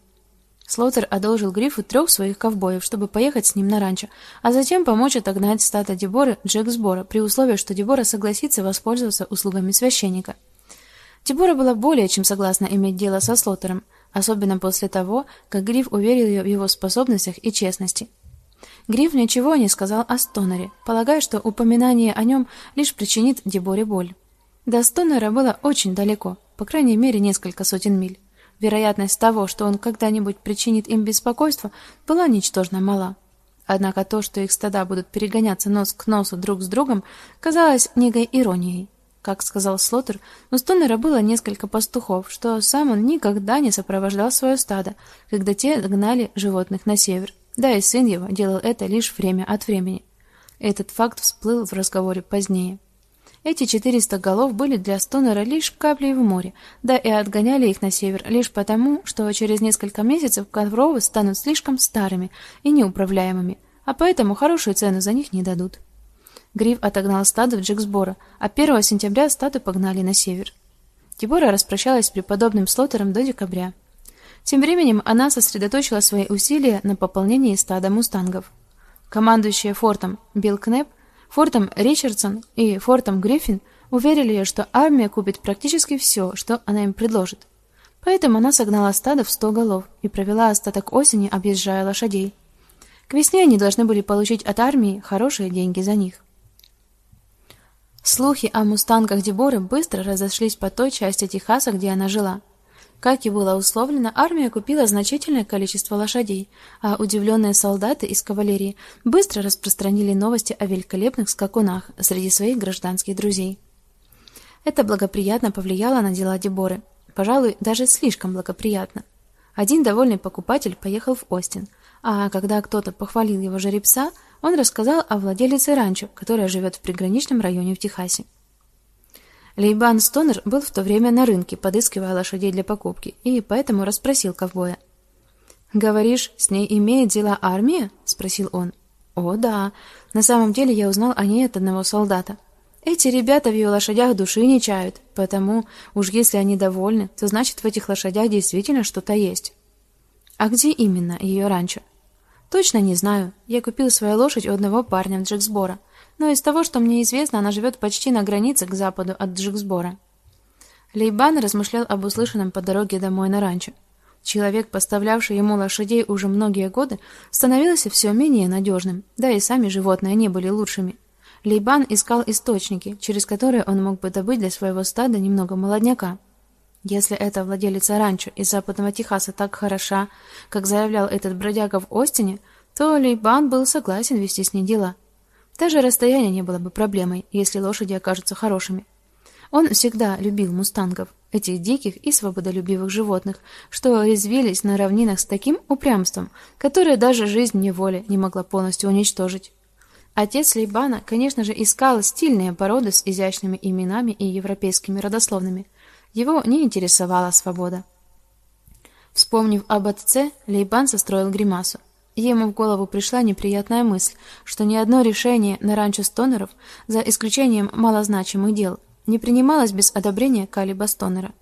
Слотер одолжил Грифу трех своих ковбоев, чтобы поехать с ним на ранчо, а затем помочь отогнать стадо Деборы Джексбора, при условии, что Дебора согласится воспользоваться услугами священника. Дебора была более чем согласна иметь дело со Слотером, особенно после того, как Гриф уверил ее в его способностях и честности. Гриф ничего не сказал о Стонере, полагая, что упоминание о нем лишь причинит Деборе боль. До Стонера было очень далеко, по крайней мере, несколько сотен миль. Вероятность того, что он когда-нибудь причинит им беспокойство, была ничтожно мала. Однако то, что их стада будут перегоняться нос к носу друг с другом, казалось некой иронией. Как сказал Слотер, у Стонера было несколько пастухов, что сам он никогда не сопровождал свое стадо, когда те гнали животных на север. Да и сын его делал это лишь время от времени. Этот факт всплыл в разговоре позднее. Эти 400 голов были для Стонера лишь каплей в море, да и отгоняли их на север лишь потому, что через несколько месяцев коровы станут слишком старыми и неуправляемыми, а поэтому хорошую цену за них не дадут. Гриф отогнал стадо в Джексборо, а 1 сентября стадо погнали на север. Дебора распрощалась с преподобным Слотером до декабря. Тем временем она сосредоточила свои усилия на пополнении стада мустангов. Командующий фортом Билл Кнеп Фортом Ричардсон и Фортом Гриффин уверили ее, что армия купит практически все, что она им предложит. Поэтому она согнала стадо в сто голов и провела остаток осени, объезжая лошадей. К весне они должны были получить от армии хорошие деньги за них. Слухи о мустангах Деборы быстро разошлись по той части Техаса, где она жила. Как и было условлено, армия купила значительное количество лошадей, а удивленные солдаты из кавалерии быстро распространили новости о великолепных скакунах среди своих гражданских друзей. Это благоприятно повлияло на дела Деборы, пожалуй, даже слишком благоприятно. Один довольный покупатель поехал в Остин, а когда кто-то похвалил его жеребца, он рассказал о владелице ранчо, которая живет в приграничном районе в Техасе. Лейбан Стонер был в то время на рынке, подыскивая лошадей для покупки, и поэтому расспросил ковбоя. «Говоришь, с ней имеет дело армия?» — спросил он. «О, да. На самом деле я узнал о ней от одного солдата. Эти ребята в ее лошадях души не чают, потому уж если они довольны, то значит в этих лошадях действительно что-то есть». «А где именно ее ранчо?» Точно не знаю. Я купил свою лошадь у одного парня в Джексборо, но из того, что мне известно, она живет почти на границе к западу от Джексборо. Лейбан размышлял об услышанном по дороге домой на ранчо. Человек, поставлявший ему лошадей уже многие годы, становился все менее надежным, да и сами животные не были лучшими. Лейбан искал источники, через которые он мог бы добыть для своего стада немного молодняка. Если эта владелица ранчо из западного Техаса так хороша, как заявлял этот бродяга в Остине, то Лейбан был согласен вести с ней дела. Даже расстояние не было бы проблемой, если лошади окажутся хорошими. Он всегда любил мустангов, этих диких и свободолюбивых животных, что резвились на равнинах с таким упрямством, которое даже жизнь неволи не могла полностью уничтожить. Отец Лейбана, конечно же, искал стильные породы с изящными именами и европейскими родословными – его не интересовала свобода. Вспомнив об отце, Лейбан состроил гримасу. Ему в голову пришла неприятная мысль, что ни одно решение на ранчо Стонеров, за исключением малозначимых дел, не принималось без одобрения Калиба Стонера.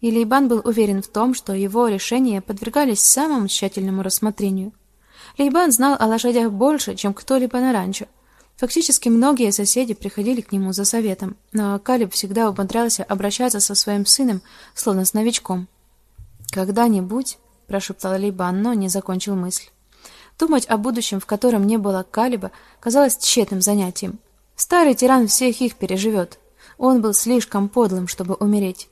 И был уверен в том, что его решения подвергались самому тщательному рассмотрению. Лейбан знал о лошадях больше, чем кто-либо на ранчо, Фактически многие соседи приходили к нему за советом, но Калиб всегда умудрялся обращаться со своим сыном, словно с новичком. «Когда-нибудь», — прошептал Лейбан, но не закончил мысль. Думать о будущем, в котором не было Калиба, казалось тщетным занятием. Старый тиран всех их переживет. Он был слишком подлым, чтобы умереть.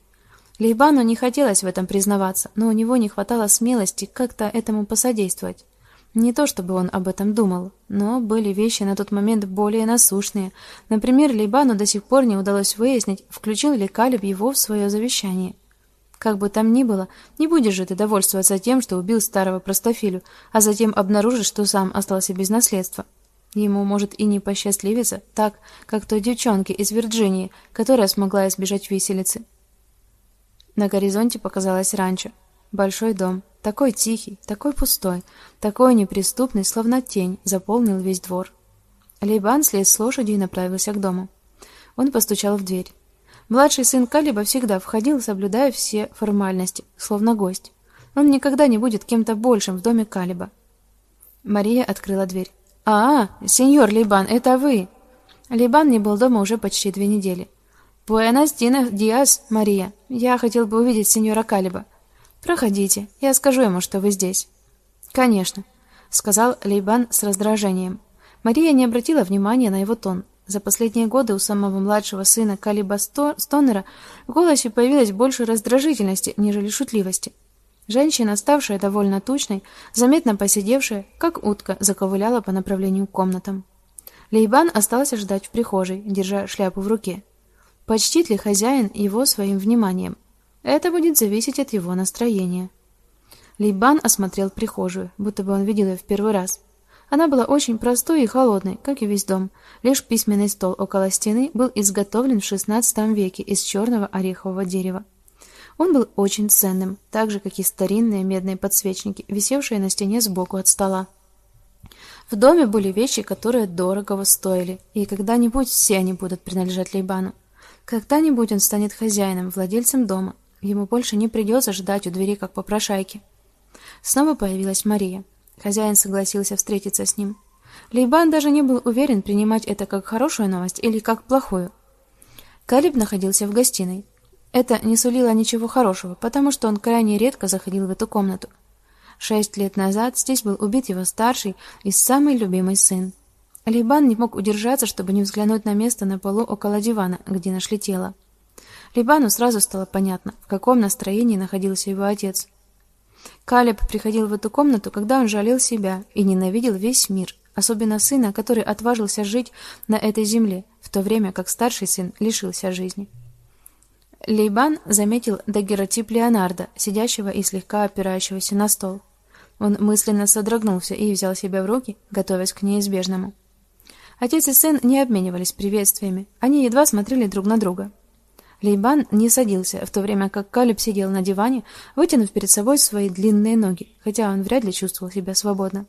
Лейбану не хотелось в этом признаваться, но у него не хватало смелости как-то этому посодействовать. Не то чтобы он об этом думал, но были вещи на тот момент более насущные. Например, Лейбану до сих пор не удалось выяснить, включил ли Калиб его в свое завещание. Как бы там ни было, не будешь же ты довольствоваться тем, что убил старого простофилю, а затем обнаружишь, что сам остался без наследства. Ему может и не посчастливиться, так, как той девчонке из Вирджинии, которая смогла избежать виселицы. На горизонте показалось ранчо. Большой дом, такой тихий, такой пустой, такой неприступный, словно тень, заполнил весь двор. Лейбан слез с лошади и направился к дому. Он постучал в дверь. Младший сын Калиба всегда входил, соблюдая все формальности, словно гость. Он никогда не будет кем-то большим в доме Калиба. Мария открыла дверь. «А, сеньор Лейбан, это вы!» Лейбан не был дома уже почти две недели. «Буэнос диас, Мария. Я хотел бы увидеть сеньора Калиба». Проходите, я скажу ему, что вы здесь. Конечно, сказал Лейбан с раздражением. Мария не обратила внимания на его тон. За последние годы у самого младшего сына Калиба Стонера в голосе появилось больше раздражительности, нежели шутливости. Женщина, ставшая довольно тучной, заметно посидевшая, как утка, заковыляла по направлению к комнатам. Лейбан остался ждать в прихожей, держа шляпу в руке. Почтит ли хозяин его своим вниманием? Это будет зависеть от его настроения. Лейбан осмотрел прихожую, будто бы он видел ее в первый раз. Она была очень простой и холодной, как и весь дом. Лишь письменный стол около стены был изготовлен в XVI веке из черного орехового дерева. Он был очень ценным, так же как и старинные медные подсвечники, висевшие на стене сбоку от стола. В доме были вещи, которые дорого стоили, и когда-нибудь все они будут принадлежать Лейбану. Когда-нибудь он станет хозяином, владельцем дома, Ему больше не придется ждать у двери, как попрошайки. Снова появилась Мария. Хозяин согласился встретиться с ним. Лейбан даже не был уверен, принимать это как хорошую новость или как плохую. Калиб находился в гостиной. Это не сулило ничего хорошего, потому что он крайне редко заходил в эту комнату. Шесть лет назад здесь был убит его старший и самый любимый сын. Лейбан не мог удержаться, чтобы не взглянуть на место на полу около дивана, где нашли тело. Лейбану сразу стало понятно, в каком настроении находился его отец. Калеб приходил в эту комнату, когда он жалел себя и ненавидел весь мир, особенно сына, который отважился жить на этой земле, в то время как старший сын лишился жизни. Лейбан заметил дагеротип Леонардо, сидящего и слегка опирающегося на стол. Он мысленно содрогнулся и взял себя в руки, готовясь к неизбежному. Отец и сын не обменивались приветствиями, они едва смотрели друг на друга. Лейбан не садился, в то время как Калиб сидел на диване, вытянув перед собой свои длинные ноги, хотя он вряд ли чувствовал себя свободно.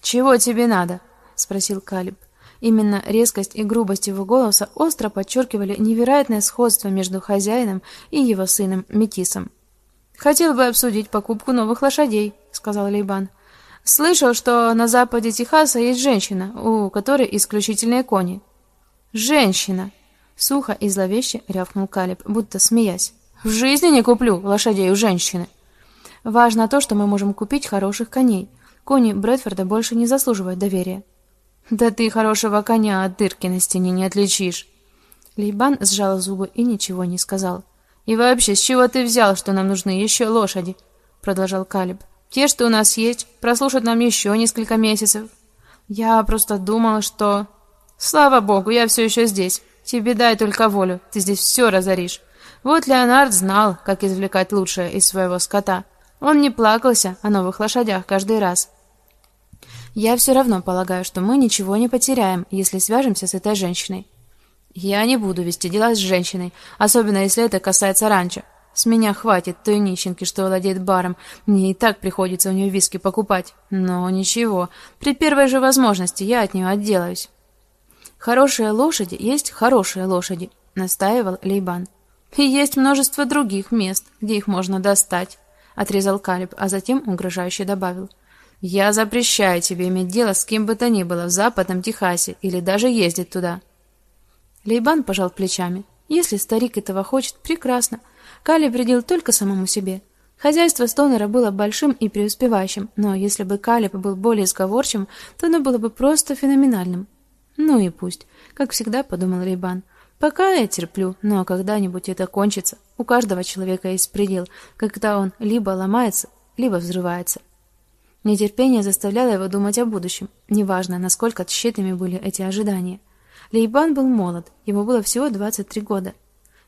"Чего тебе надо?" спросил Калиб. Именно резкость и грубость его голоса остро подчеркивали невероятное сходство между хозяином и его сыном Метисом. Хотел бы обсудить покупку новых лошадей, сказал Лейбан. Слышал, что на западе Техаса есть женщина, у которой исключительные кони. Женщина, сухо и зловеще рявкнул Калиб, будто смеясь. В жизни не куплю лошадей у женщины. Важно то, что мы можем купить хороших коней. Кони Брэдфорда больше не заслуживают доверия. Да ты хорошего коня от дырки на стене не отличишь. Лейбан сжал зубы и ничего не сказал. И вообще, с чего ты взял, что нам нужны еще лошади? продолжал Калиб. Те, что у нас есть, прослужат нам еще несколько месяцев. Я просто думал, что Слава богу, я все еще здесь. Тебе дай только волю, ты здесь все разоришь. Вот Леонард знал, как извлекать лучшее из своего скота. Он не плакался о новых лошадях каждый раз. Я все равно полагаю, что мы ничего не потеряем, если свяжемся с этой женщиной. Я не буду вести дела с женщиной, особенно если это касается ранчо. С меня хватит той нищенки, что владеет баром. Мне и так приходится у нее виски покупать. Но ничего, при первой же возможности я от нее отделаюсь. Хорошие лошади есть хорошие лошади, настаивал Лейбан. И есть множество других мест, где их можно достать, отрезал Калиб, а затем угрожающе добавил: я запрещаю тебе иметь дело с кем бы то ни было в Западном Техасе или даже ездить туда. Лейбан пожал плечами. Если старик этого хочет, прекрасно. Кали вредил только самому себе. Хозяйство Стонера было большим и преуспевающим, но если бы Калиб был более сговорчивым, то оно было бы просто феноменальным. Ну и пусть, как всегда подумал Лейбан. Пока я терплю, но когда-нибудь это кончится. У каждого человека есть предел, когда он либо ломается, либо взрывается. Нетерпение заставляло его думать о будущем, неважно, насколько тщетными были эти ожидания. Лейбан был молод, ему было всего 23 года.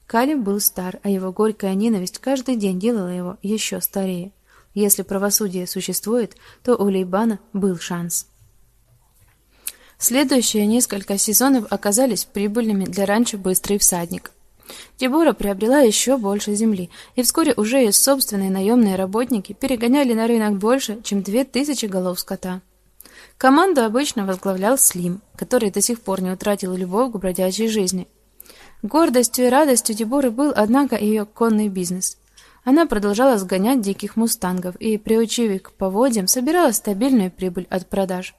Калиб был стар, а его горькая ненависть каждый день делала его еще старее. Если правосудие существует, то у Лейбана был шанс. Следующие несколько сезонов оказались прибыльными для ранчо Быстрый всадник. Дебора приобрела еще больше земли, и вскоре уже ее собственные наемные работники перегоняли на рынок больше, чем две тысячи голов скота. Команду обычно возглавлял Слим, который до сих пор не утратил любовь к бродячей жизни. Гордостью и радостью Деборы был, однако, ее конный бизнес. Она продолжала сгонять диких мустангов и, приучив их к поводьям, собирала стабильную прибыль от продаж.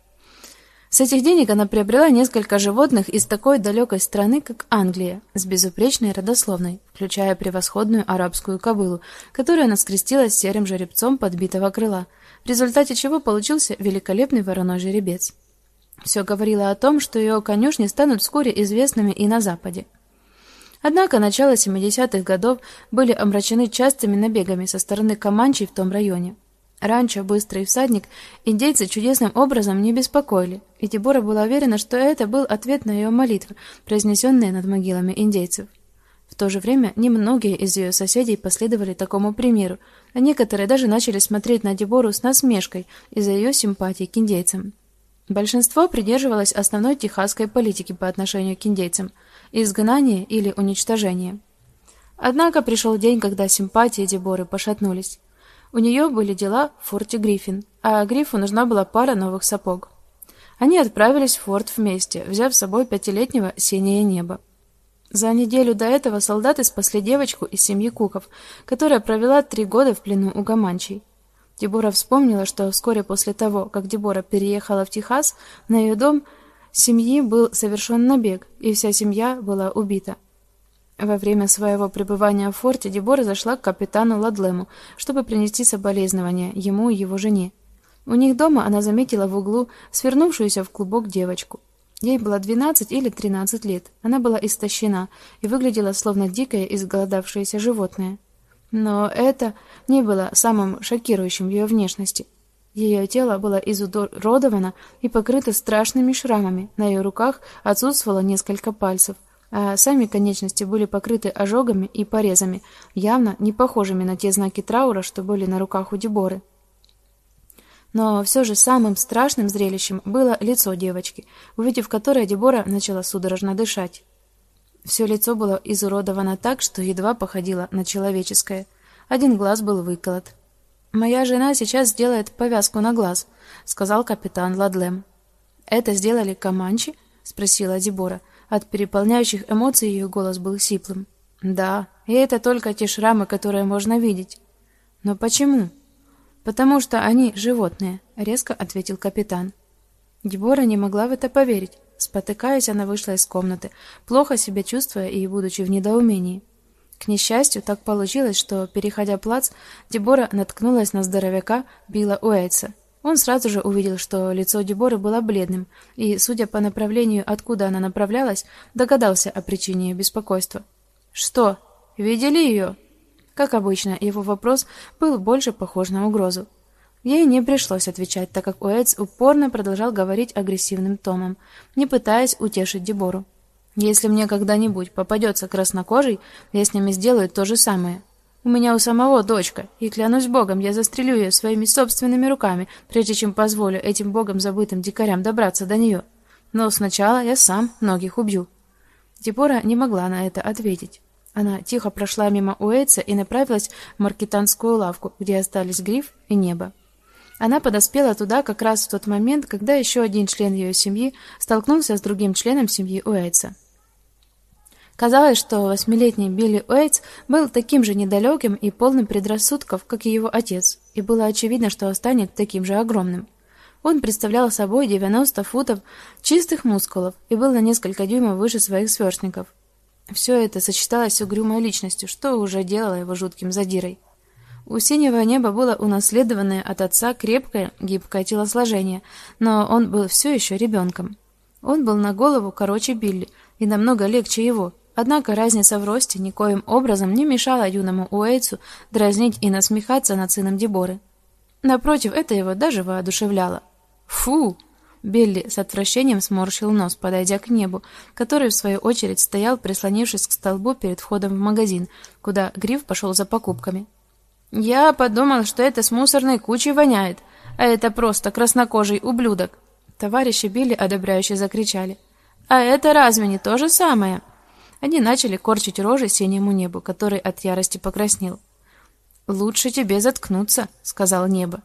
С этих денег она приобрела несколько животных из такой далекой страны, как Англия, с безупречной родословной, включая превосходную арабскую кобылу, которую она скрестила с серым жеребцом подбитого крыла, в результате чего получился великолепный вороной жеребец. Все говорило о том, что ее конюшни станут вскоре известными и на западе. Однако начало 70-х годов были омрачены частыми набегами со стороны команчей в том районе. Ранчо Быстрый всадник индейцы чудесным образом не беспокоили, и Дебора была уверена, что это был ответ на ее молитвы, произнесенные над могилами индейцев. В то же время немногие из ее соседей последовали такому примеру, а некоторые даже начали смотреть на Дебору с насмешкой из-за ее симпатии к индейцам. Большинство придерживалось основной техасской политики по отношению к индейцам: изгнание или уничтожение. Однако пришел день, когда симпатии Деборы пошатнулись. У нее были дела в форте Гриффин, а Грифу нужна была пара новых сапог. Они отправились в форт вместе, взяв с собой пятилетнего синее небо. За неделю до этого солдаты спасли девочку из семьи Куков, которая провела три года в плену у гаманчей. Дебора вспомнила, что вскоре после того, как Дебора переехала в Техас, на ее дом семьи был совершен набег, и вся семья была убита. Во время своего пребывания в форте Дебора зашла к капитану Ладлему, чтобы принести соболезнования ему и его жене. У них дома она заметила в углу свернувшуюся в клубок девочку. Ей было 12 или 13 лет. Она была истощена и выглядела словно дикое изголодавшееся животное. Но это не было самым шокирующим в ее внешности. Ее тело было изуродовано и покрыто страшными шрамами. На ее руках отсутствовало несколько пальцев, а сами конечности были покрыты ожогами и порезами, явно не похожими на те знаки траура, что были на руках у Деборы. Но все же самым страшным зрелищем было лицо девочки, увидев которое Дебора начала судорожно дышать. Все лицо было изуродовано так, что едва походило на человеческое. Один глаз был выколот. Моя жена сейчас сделает повязку на глаз, сказал капитан Ладлем. Это сделали команчи? спросила Дебора. От переполняющих эмоций ее голос был сиплым. Да, и это только те шрамы, которые можно видеть. Но почему? Потому что они животные, резко ответил капитан. Дебора не могла в это поверить. Спотыкаясь, она вышла из комнаты, плохо себя чувствуя и будучи в недоумении. К несчастью, так получилось, что, переходя плац, Дебора наткнулась на здоровяка Билла Уэйтса. Он сразу же увидел, что лицо Деборы было бледным, и, судя по направлению, откуда она направлялась, догадался о причине беспокойства. «Что? Видели ее?» Как обычно, его вопрос был больше похож на угрозу. Ей не пришлось отвечать, так как Уэйтс упорно продолжал говорить агрессивным тоном, не пытаясь утешить Дебору. Если мне когда-нибудь попадется краснокожий, я с ними сделаю то же самое. У меня у самого дочка, и клянусь богом, я застрелю ее своими собственными руками, прежде чем позволю этим богом забытым дикарям добраться до нее. Но сначала я сам многих убью. Дебора не могла на это ответить. Она тихо прошла мимо Уэйтса и направилась в маркетанскую лавку, где остались гриф и небо. Она подоспела туда как раз в тот момент, когда еще один член ее семьи столкнулся с другим членом семьи Уэйтса. Казалось, что восьмилетний Билли Уэйтс был таким же недалеким и полным предрассудков, как и его отец, и было очевидно, что станет таким же огромным. Он представлял собой 90 футов чистых мускулов и был на несколько дюймов выше своих сверстников. Все это сочеталось с угрюмой личностью, что уже делало его жутким задирой. У синего неба было унаследованное от отца крепкое, гибкое телосложение, но он был все еще ребенком. Он был на голову короче Билли и намного легче его, Однако разница в росте никоим образом не мешала юному Уэйтсу дразнить и насмехаться над сыном Деборы. Напротив, это его даже воодушевляло. Фу! Билли с отвращением сморщил нос, подойдя к небу, который в свою очередь стоял, прислонившись к столбу перед входом в магазин, куда Гриф пошел за покупками. Я подумал, что это с мусорной кучей воняет, а это просто краснокожий ублюдок. Товарищи Билли одобряюще закричали. А это разве не то же самое? Они начали корчить рожи синему небу, который от ярости покраснел. Лучше тебе заткнуться, сказал небо.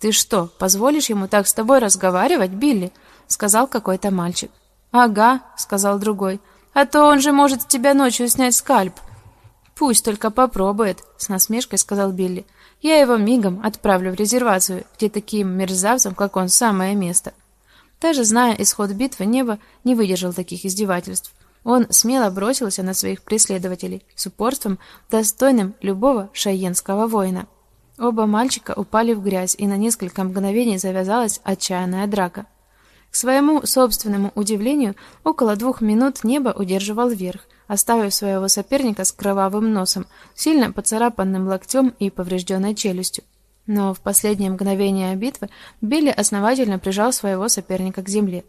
Ты что, позволишь ему так с тобой разговаривать, Билли? сказал какой-то мальчик. Ага, сказал другой. А то он же может с тебя ночью снять скальп. Пусть только попробует, с насмешкой сказал Билли. Я его мигом отправлю в резервацию, где таким мерзавцам, как он, самое место. Даже зная исход битвы, небо не выдержал таких издевательств. Он смело бросился на своих преследователей с упорством, достойным любого шайенского воина. Оба мальчика упали в грязь, и на несколько мгновений завязалась отчаянная драка. К своему собственному удивлению, около двух минут небо удерживал верх, оставив своего соперника с кровавым носом, сильно поцарапанным локтем и поврежденной челюстью. Но в последнее мгновение битвы Билли основательно прижал своего соперника к земле.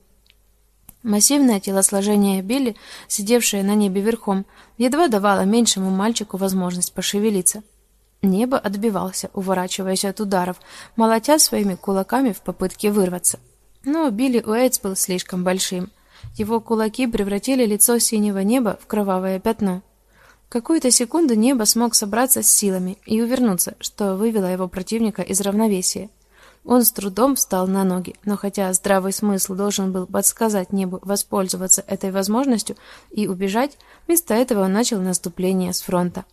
Массивное телосложение Билли, сидевшее на небе верхом, едва давало меньшему мальчику возможность пошевелиться. Небо отбивался, уворачиваясь от ударов, молотя своими кулаками в попытке вырваться. Но Билли Уэйтс был слишком большим. Его кулаки превратили лицо синего неба в кровавое пятно. Какую-то секунду небо смог собраться с силами и увернуться, что вывело его противника из равновесия. Он с трудом встал на ноги, но хотя здравый смысл должен был подсказать небу воспользоваться этой возможностью и убежать, вместо этого он начал наступление с фронта.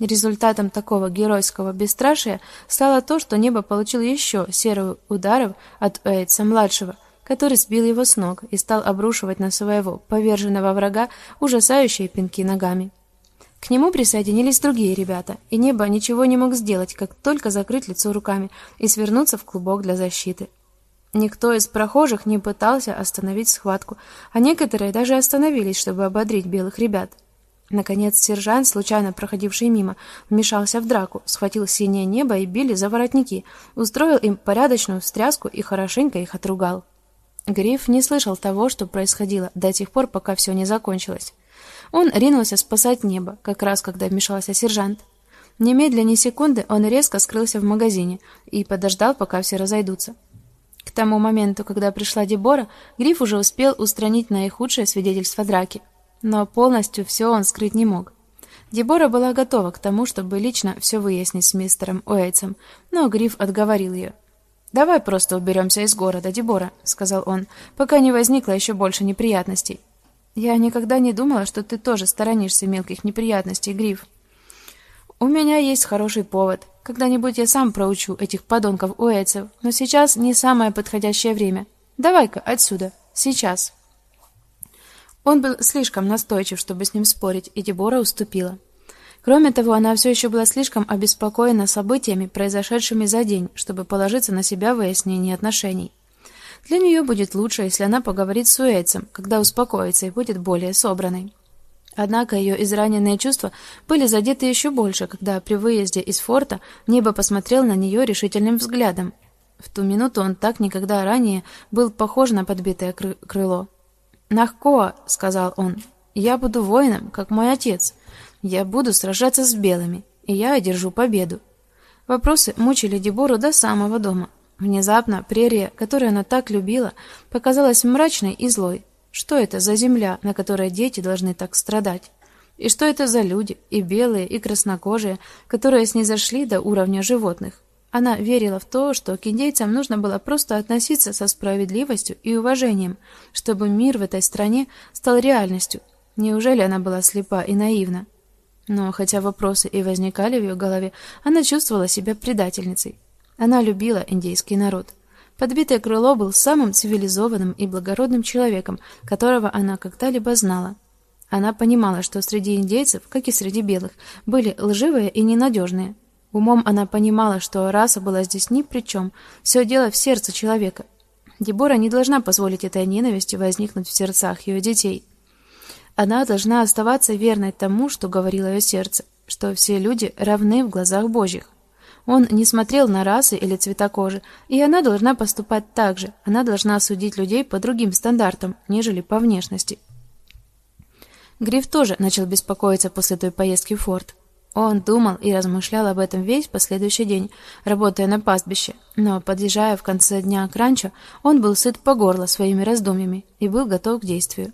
Результатом такого геройского бесстрашия стало то, что небо получил еще серию ударов от Эйтса младшего, который сбил его с ног и стал обрушивать на своего поверженного врага ужасающие пинки ногами. К нему присоединились другие ребята, и Небо ничего не мог сделать, как только закрыть лицо руками и свернуться в клубок для защиты. Никто из прохожих не пытался остановить схватку, а некоторые даже остановились, чтобы ободрить белых ребят. Наконец сержант, случайно проходивший мимо, вмешался в драку, схватил синее небо и Билли за воротники, устроил им порядочную встряску и хорошенько их отругал. Гриф не слышал того, что происходило до тех пор, пока все не закончилось. Он ринулся спасать небо, как раз когда вмешался сержант. Немедленно ни секунды он резко скрылся в магазине и подождал, пока все разойдутся. К тому моменту, когда пришла Дебора, Гриф уже успел устранить наихудшее свидетельство драки, но полностью все он скрыть не мог. Дебора была готова к тому, чтобы лично все выяснить с мистером Уэйтсом, но Гриф отговорил ее. Давай просто уберемся из города, Дебора, сказал он, пока не возникло еще больше неприятностей. Я никогда не думала, что ты тоже сторонишься мелких неприятностей, Гриф. У меня есть хороший повод. Когда-нибудь я сам проучу этих подонков уэйцев, но сейчас не самое подходящее время. Давай-ка отсюда, сейчас. Он был слишком настойчив, чтобы с ним спорить, и Дебора уступила. Кроме того, она все еще была слишком обеспокоена событиями, произошедшими за день, чтобы положиться на себя в выяснении отношений. Для нее будет лучше, если она поговорит с Уэйтсом, когда успокоится и будет более собранной. Однако ее израненные чувства были задеты еще больше, когда при выезде из форта Небо посмотрел на нее решительным взглядом. В ту минуту он так никогда ранее был похож на подбитое кры крыло. "Нахкоа", сказал он. "Я буду воином, как мой отец. Я буду сражаться с белыми, и я одержу победу. Вопросы мучили Дебору до самого дома. Внезапно прерия, которую она так любила, показалась мрачной и злой. Что это за земля, на которой дети должны так страдать? И что это за люди, и белые, и краснокожие, которые снизошли до уровня животных? Она верила в то, что к индейцам нужно было просто относиться со справедливостью и уважением, чтобы мир в этой стране стал реальностью. Неужели она была слепа и наивна? Но хотя вопросы и возникали в ее голове, она чувствовала себя предательницей. Она любила индейский народ. Подбитое крыло был самым цивилизованным и благородным человеком, которого она когда-либо знала. Она понимала, что среди индейцев, как и среди белых, были лживые и ненадежные. Умом она понимала, что раса была здесь ни при чем. Все дело в сердце человека. Дебора не должна позволить этой ненависти возникнуть в сердцах ее детей. Она должна оставаться верной тому, что говорило ее сердце, что все люди равны в глазах Божьих. Он не смотрел на расы или цвета кожи, и она должна поступать так же. Она должна судить людей по другим стандартам, нежели по внешности. Гриф тоже начал беспокоиться после той поездки в форт. Он думал и размышлял об этом весь последующий день, работая на пастбище, но подъезжая в конце дня к ранчо, он был сыт по горло своими раздумьями и был готов к действию.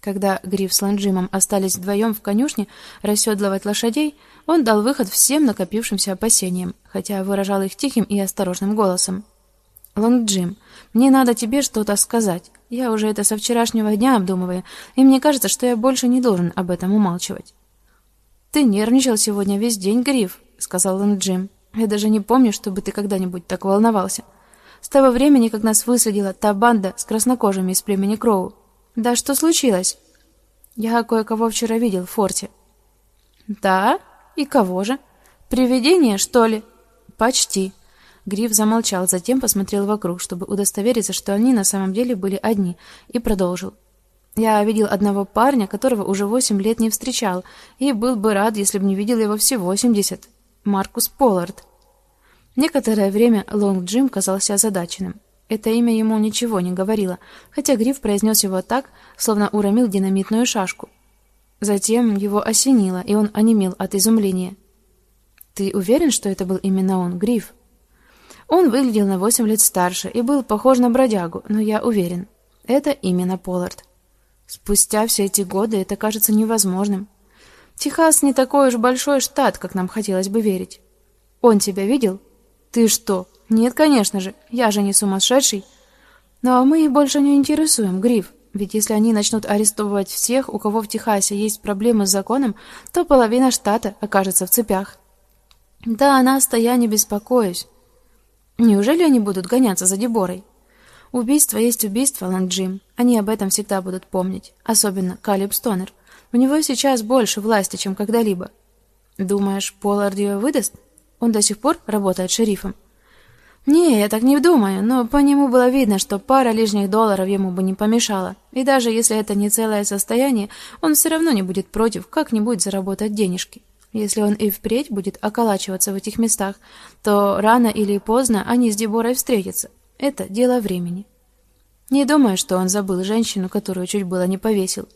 Когда Гриф с Ланджимом остались вдвоем в конюшне расседлывать лошадей, он дал выход всем накопившимся опасениям, хотя выражал их тихим и осторожным голосом. Лонг мне надо тебе что-то сказать. Я уже это со вчерашнего дня обдумываю, и мне кажется, что я больше не должен об этом умалчивать. Ты нервничал сегодня весь день, Гриф, сказал Лонг Я даже не помню, чтобы ты когда-нибудь так волновался. С того времени, как нас высадила та банда с краснокожими из племени Кроу. Да что случилось? Я кое-кого вчера видел в форте. Да? И кого же? Привидение, что ли? Почти. Гриф замолчал, затем посмотрел вокруг, чтобы удостовериться, что они на самом деле были одни, и продолжил. Я видел одного парня, которого уже восемь лет не встречал, и был бы рад, если бы не видел его все восемьдесят. Маркус Поллард. Некоторое время Лонг Джим казался озадаченным. Это имя ему ничего не говорило, хотя Гриф произнес его так, словно уронил динамитную шашку. Затем его осенило, и он онемел от изумления. Ты уверен, что это был именно он, Гриф? Он выглядел на восемь лет старше и был похож на бродягу, но я уверен, это именно Поллард. Спустя все эти годы это кажется невозможным. Техас не такой уж большой штат, как нам хотелось бы верить. Он тебя видел? Ты что, нет, конечно же, я же не сумасшедший. Но мы их больше не интересуем, Гриф. Ведь если они начнут арестовывать всех, у кого в Техасе есть проблемы с законом, то половина штата окажется в цепях. Да, о нас-то не беспокоюсь. Неужели они будут гоняться за Деборой? Убийство есть убийство, Ланджим. Они об этом всегда будут помнить, особенно Калиб Стонер. У него сейчас больше власти, чем когда-либо. Думаешь, Поллард ее выдаст? Он до сих пор работает шерифом. Не, я так не думаю, но по нему было видно, что пара лишних долларов ему бы не помешала. И даже если это не целое состояние, он все равно не будет против как-нибудь заработать денежки. Если он и впредь будет околачиваться в этих местах, то рано или поздно они с Деборой встретятся. Это дело времени. Не думаю, что он забыл женщину, которую чуть было не повесил.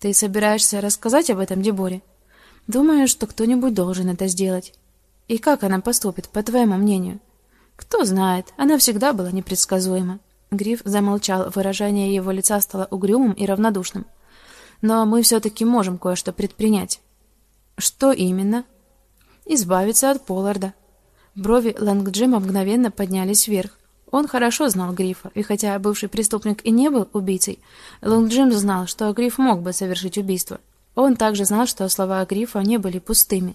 Ты собираешься рассказать об этом Деборе? Думаю, что кто-нибудь должен это сделать. И как она поступит, по твоему мнению? Кто знает, она всегда была непредсказуема. Гриф замолчал, выражение его лица стало угрюмым и равнодушным. Но мы все таки можем кое-что предпринять. Что именно? Избавиться от Полларда. Брови Лангджима мгновенно поднялись вверх. Он хорошо знал Грифа, и хотя бывший преступник и не был убийцей, Лангджим знал, что Гриф мог бы совершить убийство. Он также знал, что слова Грифа не были пустыми.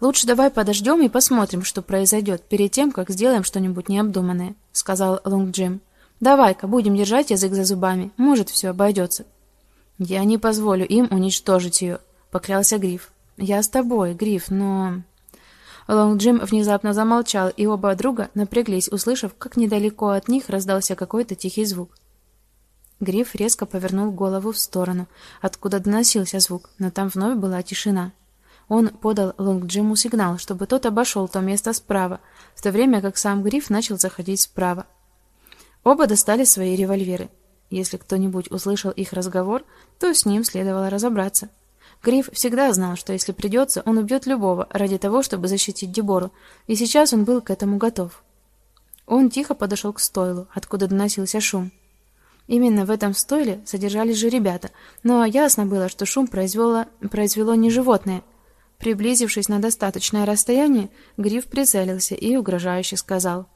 Лучше давай подождем и посмотрим, что произойдет, перед тем, как сделаем что-нибудь необдуманное, сказал Лонг Джим. Давай-ка будем держать язык за зубами, может, все обойдется». Я не позволю им уничтожить ее», — поклялся Гриф. Я с тобой, Гриф, но Лонг Джим внезапно замолчал, и оба друга напряглись, услышав, как недалеко от них раздался какой-то тихий звук. Гриф резко повернул голову в сторону, откуда доносился звук, но там вновь была тишина. Он подал Лонг Джиму сигнал, чтобы тот обошел то место справа, в то время как сам Гриф начал заходить справа. Оба достали свои револьверы. Если кто-нибудь услышал их разговор, то с ним следовало разобраться. Гриф всегда знал, что если придется, он убьет любого ради того, чтобы защитить Дебору, и сейчас он был к этому готов. Он тихо подошел к стойлу, откуда доносился шум. Именно в этом стойле содержались же ребята, но ясно было, что шум произвело произвело не животное, Приблизившись на достаточное расстояние, Гриф прицелился и угрожающе сказал: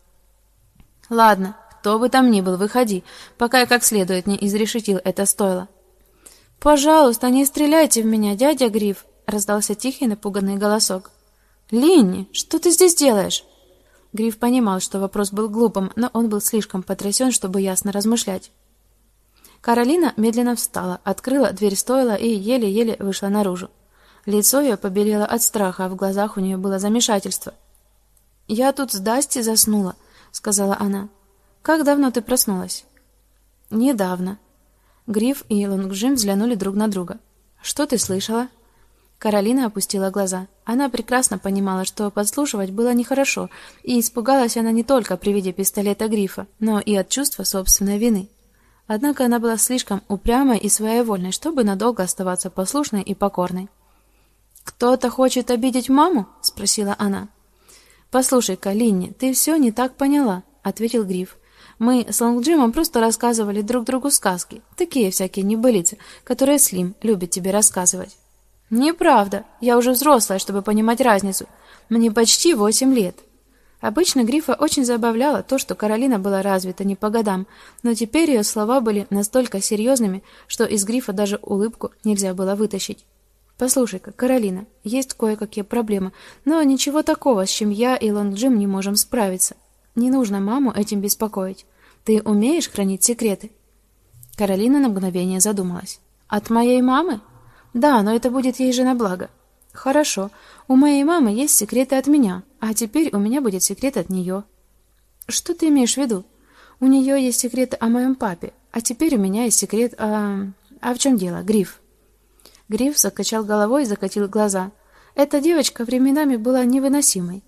"Ладно, кто бы там ни был, выходи, пока я как следует не изрешетил это стойло". "Пожалуйста, не стреляйте в меня, дядя Гриф", раздался тихий напуганный голосок. "Линни, что ты здесь делаешь?" Гриф понимал, что вопрос был глупым, но он был слишком потрясен, чтобы ясно размышлять. Каролина медленно встала, открыла дверь стойла и еле-еле вышла наружу. Лицо ее побелело от страха, а в глазах у нее было замешательство. "Я тут с Дасти заснула", сказала она. "Как давно ты проснулась?" "Недавно". Гриф и Лонгжим взглянули друг на друга. "Что ты слышала?" Каролина опустила глаза. Она прекрасно понимала, что подслушивать было нехорошо, и испугалась она не только при виде пистолета Грифа, но и от чувства собственной вины. Однако она была слишком упрямой и своевольной, чтобы надолго оставаться послушной и покорной. Кто-то хочет обидеть маму? спросила она. Послушай-ка, Линни, ты все не так поняла, ответил Гриф. Мы с Лонгджимом просто рассказывали друг другу сказки, такие всякие небылицы, которые Слим любит тебе рассказывать. Неправда. Я уже взрослая, чтобы понимать разницу. Мне почти восемь лет. Обычно Грифа очень забавляло то, что Каролина была развита не по годам, но теперь ее слова были настолько серьезными, что из Грифа даже улыбку нельзя было вытащить. Послушай-ка, Каролина, есть кое-какие проблемы, но ничего такого, с чем я и Лонг Джим не можем справиться. Не нужно маму этим беспокоить. Ты умеешь хранить секреты? Каролина на мгновение задумалась. От моей мамы? Да, но это будет ей же на благо. Хорошо. У моей мамы есть секреты от меня, а теперь у меня будет секрет от нее. Что ты имеешь в виду? У нее есть секреты о моем папе, а теперь у меня есть секрет о А в чем дело, Гриф? Гриф закачал головой и закатил глаза. Эта девочка временами была невыносимой.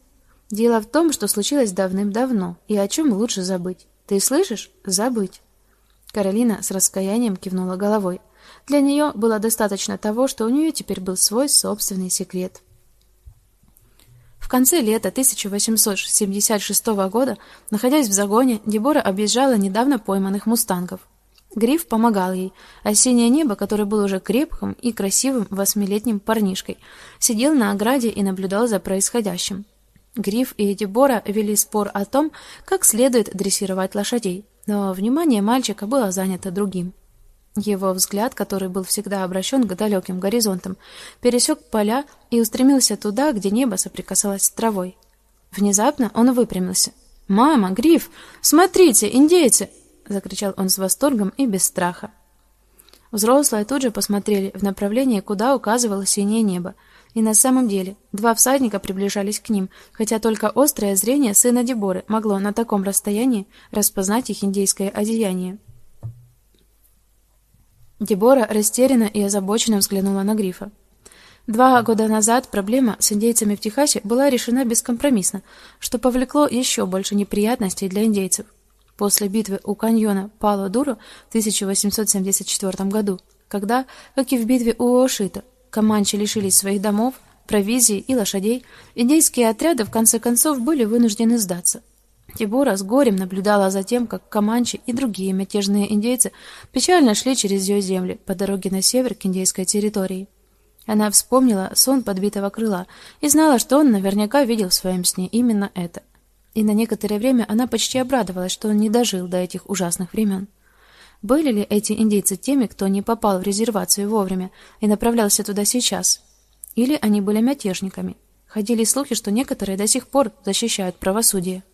Дело в том, что случилось давным-давно, и о чем лучше забыть. Ты слышишь? Забыть. Каролина с раскаянием кивнула головой. Для нее было достаточно того, что у нее теперь был свой собственный секрет. В конце лета 1876 года, находясь в загоне, Дебора объезжала недавно пойманных мустангов. Гриф помогал ей, а синее небо, который был уже крепким и красивым восьмилетним парнишкой, сидел на ограде и наблюдал за происходящим. Гриф и Дебора вели спор о том, как следует дрессировать лошадей, но внимание мальчика было занято другим. Его взгляд, который был всегда обращен к далеким горизонтам, пересек поля и устремился туда, где небо соприкасалось с травой. Внезапно он выпрямился. "Мама, Гриф, смотрите, индейцы!" Закричал он с восторгом и без страха. Взрослые тут же посмотрели в направлении, куда указывало синее небо, И на самом деле, два всадника приближались к ним, хотя только острое зрение сына Деборы могло на таком расстоянии распознать их индейское одеяние. Дебора растерянно и озабоченно взглянула на Грифа. Два года назад проблема с индейцами в Техасе была решена бескомпромиссно, что повлекло еще больше неприятностей для индейцев. После битвы у каньона Пало-Дуро в 1874 году, когда, как и в битве у Ошита, команчи лишились своих домов, провизии и лошадей, индейские отряды в конце концов были вынуждены сдаться. Тибора с горем наблюдала за тем, как команчи и другие мятежные индейцы печально шли через ее земли по дороге на север к индейской территории. Она вспомнила сон подбитого крыла и знала, что он наверняка видел в своем сне именно это. И на некоторое время она почти обрадовалась, что он не дожил до этих ужасных времен. Были ли эти индейцы теми, кто не попал в резервацию вовремя и направлялся туда сейчас? Или они были мятежниками? Ходили слухи, что некоторые до сих пор защищают правосудие.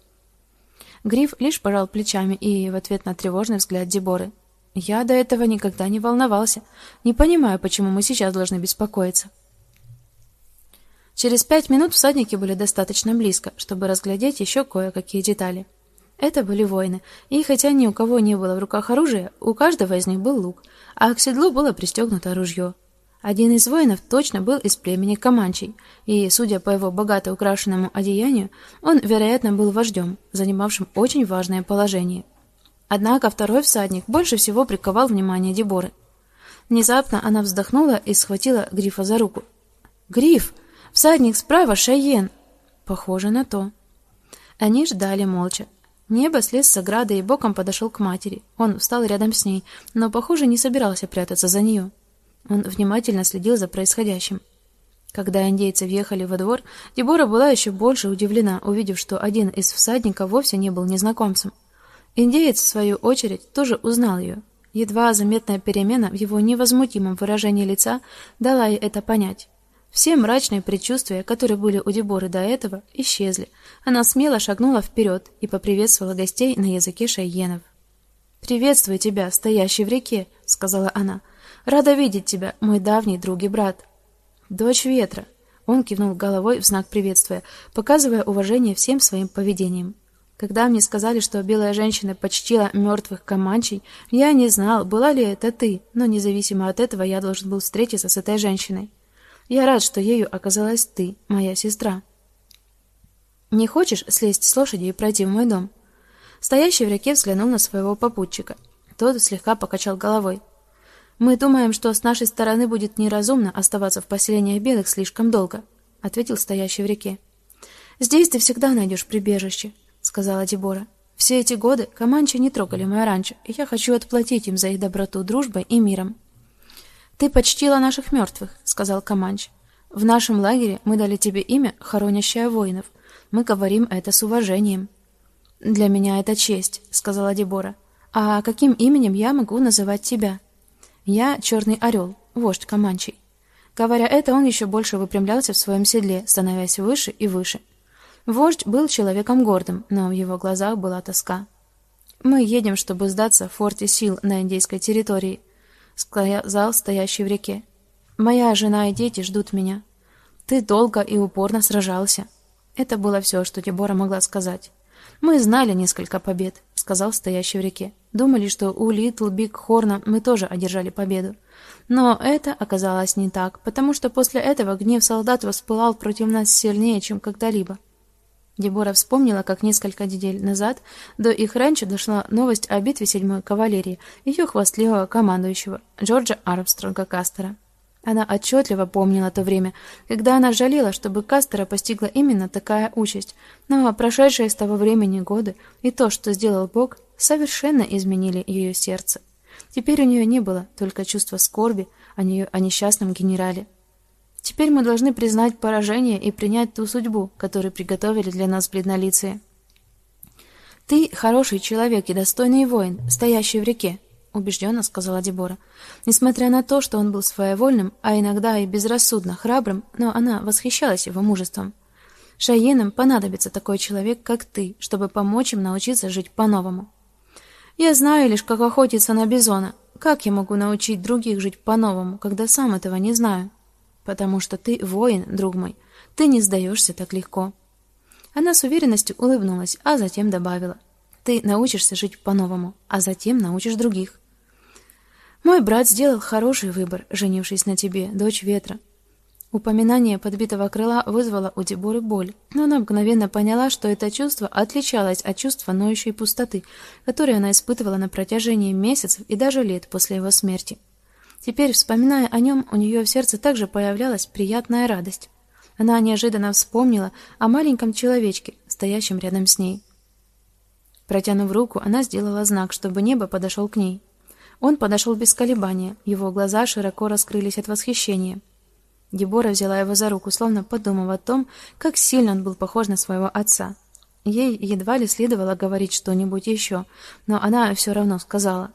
Гриф лишь пожал плечами и в ответ на тревожный взгляд Деборы. Я до этого никогда не волновался. Не понимаю, почему мы сейчас должны беспокоиться. Через пять минут всадники были достаточно близко, чтобы разглядеть еще кое-какие детали. Это были воины, и хотя ни у кого не было в руках оружия, у каждого из них был лук, а к седлу было пристегнуто ружье. Один из воинов точно был из племени Каманчей, и, судя по его богато украшенному одеянию, он, вероятно, был вождем, занимавшим очень важное положение. Однако второй всадник больше всего приковал внимание Деборы. Внезапно она вздохнула и схватила Грифа за руку. «Гриф! Всадник справа, Шайен!» «Похоже на то». Они ждали молча. Небо слез с ограды и боком подошел к матери. Он встал рядом с ней, но, похоже, не собирался прятаться за нее. Он внимательно следил за происходящим. Когда индейцы въехали во двор, Дебора была еще больше удивлена, увидев, что один из всадников вовсе не был незнакомцем. Индеец, в свою очередь, тоже узнал ее. Едва заметная перемена в его невозмутимом выражении лица дала ей это понять. Все мрачные предчувствия, которые были у Деборы до этого, исчезли. Она смело шагнула вперед и поприветствовала гостей на языке шайенов. «Приветствую тебя, стоящий в реке», — сказала она. Рада видеть тебя, мой давний друг и брат. Дочь ветра. Он кивнул головой в знак приветствия, показывая уважение всем своим поведением. Когда мне сказали, что белая женщина почтила мертвых команчей, я не знал, была ли это ты, но независимо от этого я должен был встретиться с этой женщиной. Я рад, что ею оказалась ты, моя сестра. Не хочешь слезть с лошади и пройти в мой дом? Стоящий в реке взглянул на своего попутчика. Тот слегка покачал головой. Мы думаем, что с нашей стороны будет неразумно оставаться в поселении белых слишком долго, ответил стоящий в реке. Здесь ты всегда найдешь прибежище, сказала Дебора. Все эти годы команчи не трогали мое ранчо, и я хочу отплатить им за их доброту дружбой и миром. Ты почтила наших мертвых», — сказал Команч. В нашем лагере мы дали тебе имя, хоронящее воинов. Мы говорим это с уважением. Для меня это честь, сказала Дебора. А каким именем я могу называть тебя? Я черный орел, вождь Команчей. Говоря это, он еще больше выпрямлялся в своем седле, становясь выше и выше. Вождь был человеком гордым, но в его глазах была тоска. Мы едем, чтобы сдаться в форте сил на индейской территории, сказал стоящий в реке. Моя жена и дети ждут меня. Ты долго и упорно сражался. Это было все, что Дебора могла сказать. Мы знали несколько побед, сказал стоящий в реке. Думали, что у Литл Биг Хорна мы тоже одержали победу. Но это оказалось не так, потому что после этого гнев солдат воспылал против нас сильнее, чем когда-либо. Дебора вспомнила, как несколько недель назад до их ранчо дошла новость о битве седьмой кавалерии ее хвастливого командующего Джорджа Армстронга Кастера. Она отчетливо помнила то время, когда она жалела, чтобы Кастера постигла именно такая участь, но прошедшие с того времени годы и то, что сделал Бог, совершенно изменили ее сердце. Теперь у нее не было только чувства скорби о нее о несчастном генерале. Теперь мы должны признать поражение и принять ту судьбу, которую приготовили для нас бледнолицые. Ты хороший человек и достойный воин, стоящий в реке, убежденно сказала Дебора. Несмотря на то, что он был своевольным, а иногда и безрассудно храбрым, но она восхищалась его мужеством. Шаенам понадобится такой человек, как ты, чтобы помочь им научиться жить по-новому. Я знаю лишь, как охотиться на бизона. Как я могу научить других жить по-новому, когда сам этого не знаю? потому что ты воин, друг мой. Ты не сдаешься так легко. Она с уверенностью улыбнулась, а затем добавила: "Ты научишься жить по-новому, а затем научишь других. Мой брат сделал хороший выбор, женившись на тебе, дочь ветра. Упоминание подбитого крыла вызвало у Деборы боль, но она мгновенно поняла, что это чувство отличалось от чувства ноющей пустоты, которое она испытывала на протяжении месяцев и даже лет после его смерти. Теперь, вспоминая о нем, у нее в сердце также появлялась приятная радость. Она неожиданно вспомнила о маленьком человечке, стоящем рядом с ней. Протянув руку, она сделала знак, чтобы небо подошел к ней. Он подошел без колебания, его глаза широко раскрылись от восхищения. Дебора взяла его за руку, словно подумав о том, как сильно он был похож на своего отца. Ей едва ли следовало говорить что-нибудь еще, но она все равно сказала: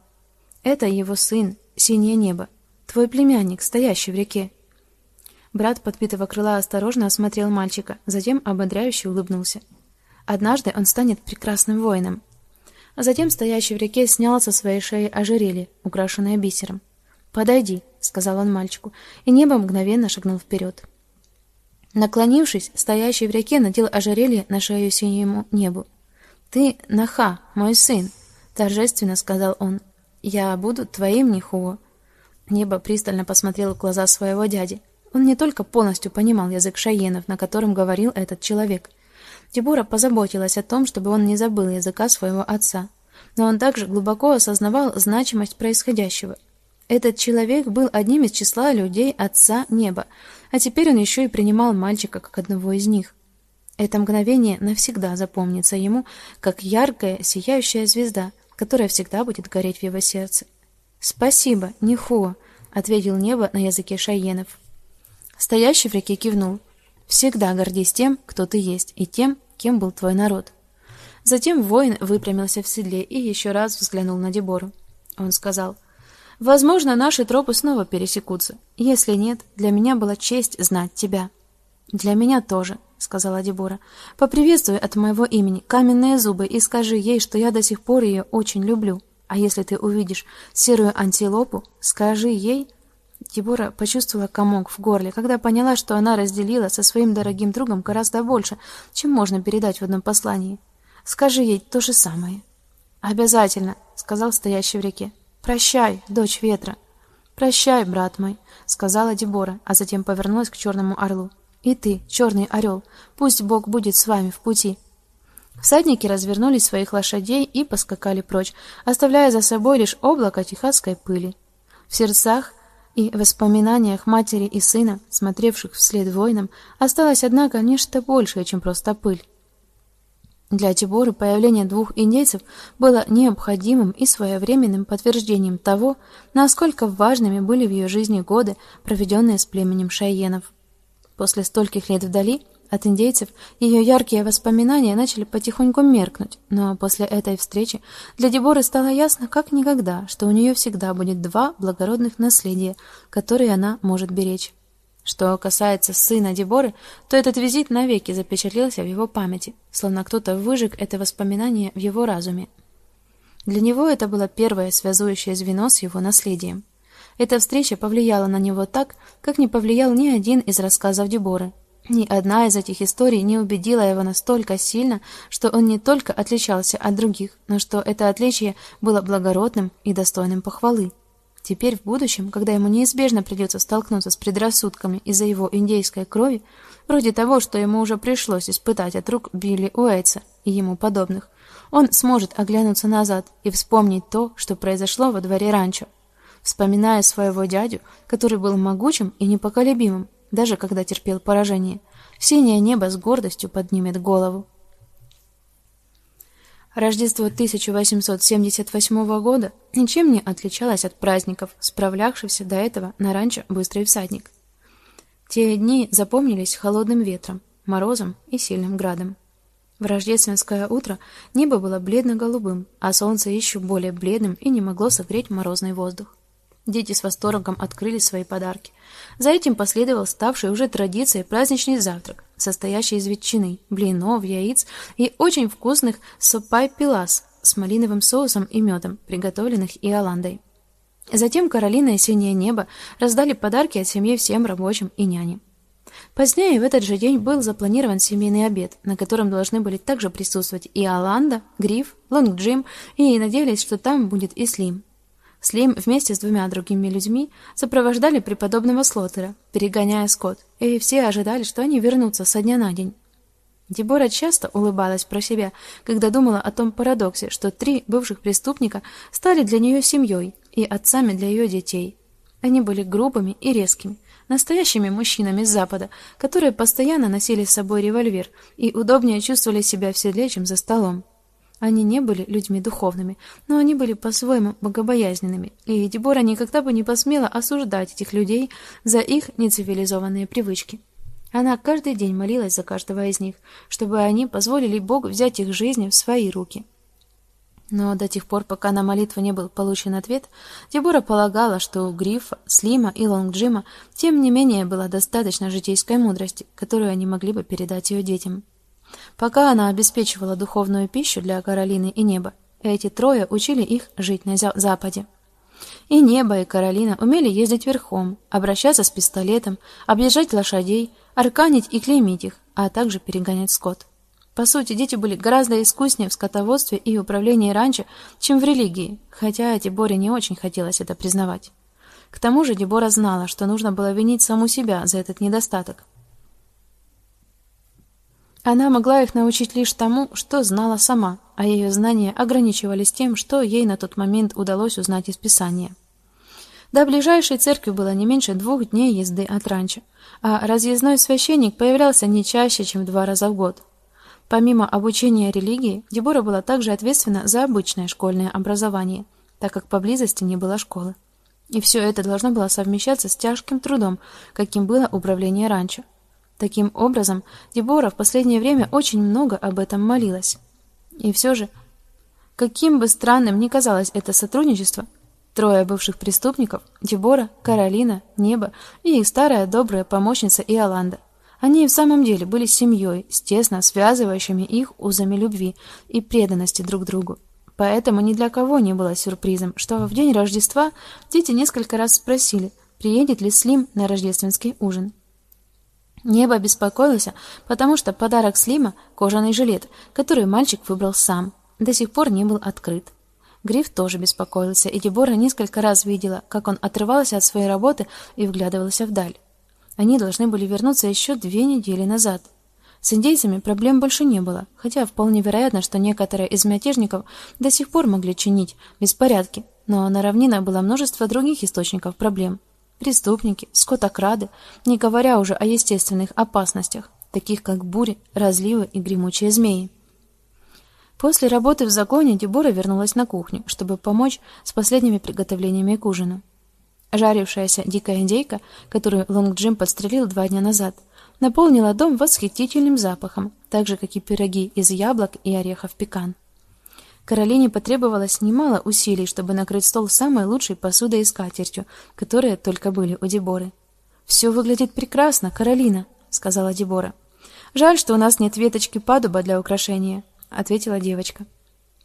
"Это его сын, синее небо, твой племянник, стоящий в реке". Брат подбитого крыла осторожно осмотрел мальчика, затем ободряюще улыбнулся. Однажды он станет прекрасным воином. А затем стоящий в реке снял со своей шеи ожерелье, украшенное бисером. "Подойди", сказал он мальчику, и небо мгновенно шагнул вперед. Наклонившись, стоящий в реке надел ожерелье на шею синему небу. "Ты Наха, мой сын", торжественно сказал он. "Я буду твоим Нихуо". Небо пристально посмотрело в глаза своего дяди. Он не только полностью понимал язык шаенов, на котором говорил этот человек, Дебора позаботилась о том, чтобы он не забыл языка своего отца, но он также глубоко осознавал значимость происходящего. Этот человек был одним из числа людей Отца Неба, а теперь он еще и принимал мальчика как одного из них. Это мгновение навсегда запомнится ему, как яркая, сияющая звезда, которая всегда будет гореть в его сердце. "Спасибо, Нихуа", ответил небо на языке шайенов. Стоящий в реке кивнул. Всегда гордись тем, кто ты есть, и тем, кем был твой народ. Затем воин выпрямился в седле и еще раз взглянул на Дебору. Он сказал: "Возможно, наши тропы снова пересекутся. Если нет, для меня была честь знать тебя". "Для меня тоже", сказала Дебора. "Поприветствуй от моего имени каменные зубы и скажи ей, что я до сих пор ее очень люблю. А если ты увидишь серую антилопу, скажи ей, Дебора почувствовала комок в горле, когда поняла, что она разделила со своим дорогим другом гораздо больше, чем можно передать в одном послании. Скажи ей то же самое. Обязательно, сказал стоящий в реке. Прощай, дочь ветра. Прощай, брат мой, сказала Дебора, а затем повернулась к черному орлу. И ты, черный орел, пусть Бог будет с вами в пути. Всадники развернули своих лошадей и поскакали прочь, оставляя за собой лишь облако техасской пыли. В сердцах и в воспоминаниях матери и сына, смотревших вслед воинам, осталось однако нечто большее, чем просто пыль. Для Тиборы появление двух индейцев было необходимым и своевременным подтверждением того, насколько важными были в ее жизни годы, проведенные с племенем шайенов. После стольких лет вдали от индейцев ее яркие воспоминания начали потихоньку меркнуть, но после этой встречи для Деборы стало ясно как никогда, что у нее всегда будет два благородных наследия, которые она может беречь. Что касается сына Деборы, то этот визит навеки запечатлелся в его памяти, словно кто-то выжег это воспоминание в его разуме. Для него это было первое связующее звено с его наследием. Эта встреча повлияла на него так, как не повлиял ни один из рассказов Деборы, ни одна из этих историй не убедила его настолько сильно, что он не только отличался от других, но что это отличие было благородным и достойным похвалы. Теперь в будущем, когда ему неизбежно придется столкнуться с предрассудками из-за его индейской крови, вроде того, что ему уже пришлось испытать от рук Билли Уэйтса и ему подобных, он сможет оглянуться назад и вспомнить то, что произошло во дворе ранчо, вспоминая своего дядю, который был могучим и непоколебимым, даже когда терпел поражение. Синее небо с гордостью поднимет голову. Рождество 1878 года ничем не отличалось от праздников, справлявшихся до этого на ранчо Быстрый всадник. Те дни запомнились холодным ветром, морозом и сильным градом. В рождественское утро небо было бледно-голубым, а солнце еще более бледным и не могло согреть морозный воздух. Дети с восторгом открыли свои подарки. За этим последовал ставший уже традицией праздничный завтрак, состоящий из ветчины, блинов, яиц и очень вкусных сопай-пилас с малиновым соусом и медом, приготовленных Иоландой. Затем Каролина и Синее небо раздали подарки от семьи всем рабочим и няням. Позднее в этот же день был запланирован семейный обед, на котором должны были также присутствовать и Аланда, Гриф, Лонг Джим, и надеялись, что там будет и Слим. Слим вместе с двумя другими людьми сопровождали преподобного Слотера, перегоняя скот, и все ожидали, что они вернутся со дня на день. Дебора часто улыбалась про себя, когда думала о том парадоксе, что три бывших преступника стали для нее семьей и отцами для ее детей. Они были грубыми и резкими, настоящими мужчинами с запада, которые постоянно носили с собой револьвер и удобнее чувствовали себя в седле, чем за столом. Они не были людьми духовными, но они были по-своему богобоязненными, и Дебора никогда бы не посмела осуждать этих людей за их нецивилизованные привычки. Она каждый день молилась за каждого из них, чтобы они позволили Богу взять их жизни в свои руки. Но до тех пор, пока на молитву не был получен ответ, Дебора полагала, что у Грифа, Слима и Лонгджима тем не менее было достаточно житейской мудрости, которую они могли бы передать ее детям. Пока она обеспечивала духовную пищу для Каролины и Неба, эти трое учили их жить на западе. И Небо, и Каролина умели ездить верхом, обращаться с пистолетом, объезжать лошадей, арканить и клеймить их, а также перегонять скот. По сути, дети были гораздо искуснее в скотоводстве и управлении раньше, чем в религии, хотя Деборе не очень хотелось это признавать. К тому же Дебора знала, что нужно было винить саму себя за этот недостаток. Она могла их научить лишь тому, что знала сама, а ее знания ограничивались тем, что ей на тот момент удалось узнать из Писания. До ближайшей церкви было не меньше двух дней езды от ранчо, а разъездной священник появлялся не чаще, чем два раза в год. Помимо обучения религии, Дебора была также ответственна за обычное школьное образование, так как поблизости не было школы. И все это должно было совмещаться с тяжким трудом, каким было управление ранчо. Таким образом, Дебора в последнее время очень много об этом молилась. И все же, каким бы странным ни казалось это сотрудничество, трое бывших преступников Дебора, Каролина, Небо и их старая добрая помощница Иоланда они в самом деле были семьей, с тесно связывающими их узами любви и преданности друг другу. Поэтому ни для кого не было сюрпризом, что в день Рождества дети несколько раз спросили, приедет ли Слим на рождественский ужин. Небо беспокоился, потому что подарок Слима кожаный жилет, который мальчик выбрал сам, до сих пор не был открыт. Гриф тоже беспокоился, и Дебора несколько раз видела, как он отрывался от своей работы и вглядывался вдаль. Они должны были вернуться еще две недели назад. С индейцами проблем больше не было, хотя вполне вероятно, что некоторые из мятежников до сих пор могли чинить беспорядки, но на равнинах было множество других источников проблем. Преступники, скотокрады, не говоря уже о естественных опасностях, таких как бури, разливы и гремучие змеи. После работы в загоне Дебора вернулась на кухню, чтобы помочь с последними приготовлениями к ужину. Жарившаяся дикая индейка, которую Лонг Джим подстрелил два дня назад, наполнила дом восхитительным запахом, так же как и пироги из яблок и орехов пекан. Каролине потребовалось немало усилий, чтобы накрыть стол самой лучшей посудой и скатертью, которые только были у Деборы. «Все выглядит прекрасно, Каролина, сказала Дебора. Жаль, что у нас нет веточки падуба для украшения, ответила девочка.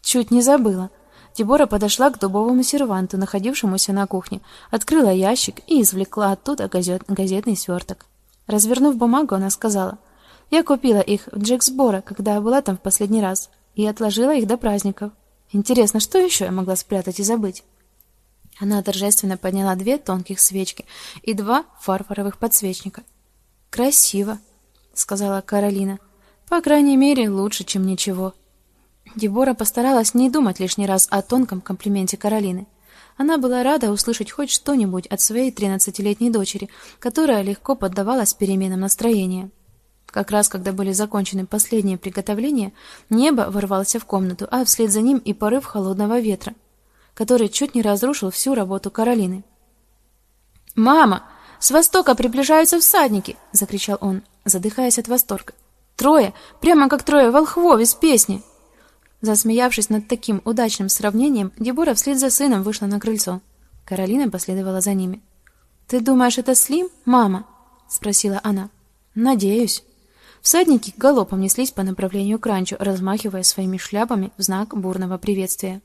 Чуть не забыла. Дебора подошла к дубовому серванту, находившемуся на кухне, открыла ящик и извлекла оттуда газет, газетный сверток. Развернув бумагу, она сказала: "Я купила их в Джексборо, когда была там в последний раз, и отложила их до праздников. Интересно, что еще я могла спрятать и забыть?" Она торжественно подняла две тонких свечки и два фарфоровых подсвечника. "Красиво", сказала Каролина. "По крайней мере, лучше, чем ничего". Дебора постаралась не думать лишний раз о тонком комплименте Каролины. Она была рада услышать хоть что-нибудь от своей тринадцатилетней дочери, которая легко поддавалась переменам настроения. Как раз когда были закончены последние приготовления, небо ворвался в комнату, а вслед за ним и порыв холодного ветра, который чуть не разрушил всю работу Каролины. "Мама, с востока приближаются всадники!" закричал он, задыхаясь от восторга. "Трое, прямо как трое волхвов из песни!" Засмеявшись над таким удачным сравнением, Дебора вслед за сыном вышла на крыльцо. Каролина последовала за ними. "Ты думаешь, это Слим, мама?" спросила она. "Надеюсь". Всадники галопом неслись по направлению к ранчо, размахивая своими шляпами в знак бурного приветствия.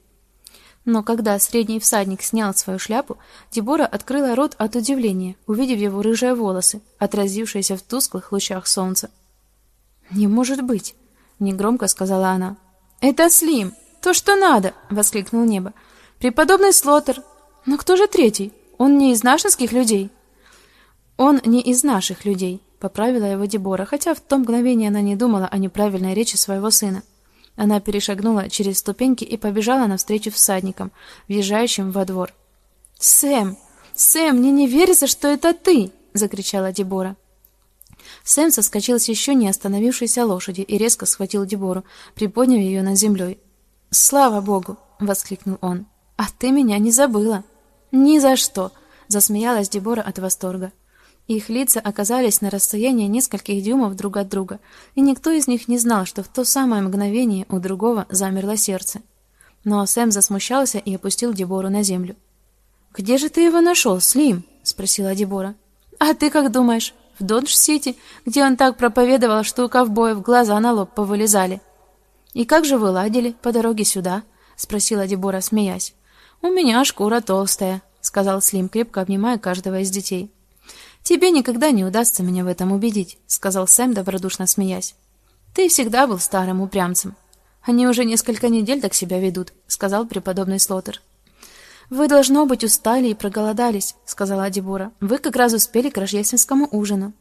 Но когда средний всадник снял свою шляпу, Дебора открыла рот от удивления, увидев его рыжие волосы, отразившиеся в тусклых лучах солнца. "Не может быть", негромко сказала она. "Это Слим, то, что надо", воскликнул Небо. "Преподобный Слотер. Но кто же третий? Он не из наших людей". Он не из наших людей, поправила его Дебора, хотя в том мгновение она не думала о неправильной речи своего сына. Она перешагнула через ступеньки и побежала навстречу всадникам, въезжающим во двор. "Сэм, Сэм, мне не верится, что это ты!" закричала Дебора. Сэм соскочил с еще не остановившейся лошади и резко схватил Дебору, приподняв ее над землей. "Слава богу!" воскликнул он. "А ты меня не забыла?" "Ни за что!" засмеялась Дебора от восторга. Их лица оказались на расстоянии нескольких дюймов друг от друга, и никто из них не знал, что в то самое мгновение у другого замерло сердце. Но Сэм засмущался и опустил Дебору на землю. "Где же ты его нашел, Слим?" спросила Дебора. "А ты как думаешь? В Додж-Сити, где он так проповедовал, что у ковбоев глаза на лоб повылезали. И как же вы ладили по дороге сюда?" спросила Дебора, смеясь. "У меня шкура толстая", сказал Слим, крепко обнимая каждого из детей. Тебе никогда не удастся меня в этом убедить, сказал Сэм, добродушно смеясь. Ты всегда был старым упрямцем. Они уже несколько недель так себя ведут, сказал преподобный Слотер. Вы должно быть устали и проголодались, сказала Дебора. Вы как раз успели к рождественскому ужину.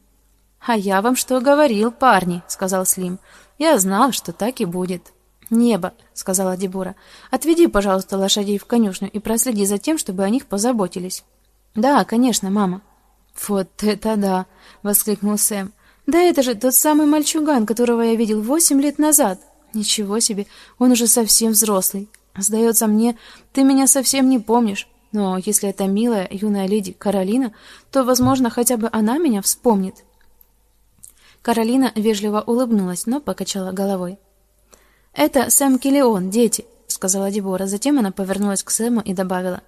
А я вам что говорил, парни, сказал Слим. Я знал, что так и будет. Небо, сказала Дебора. Отведи, пожалуйста, лошадей в конюшню и проследи за тем, чтобы о них позаботились. Да, конечно, мама. Вот это да, воскликнул Сэм. Да это же тот самый мальчуган, которого я видел восемь лет назад. Ничего себе, он уже совсем взрослый. Сдается мне, ты меня совсем не помнишь. Но если это милая юная леди Каролина, то, возможно, хотя бы она меня вспомнит. Каролина вежливо улыбнулась, но покачала головой. Это Сэм Киллион, дети, сказала Дебора. Затем она повернулась к Сэму и добавила: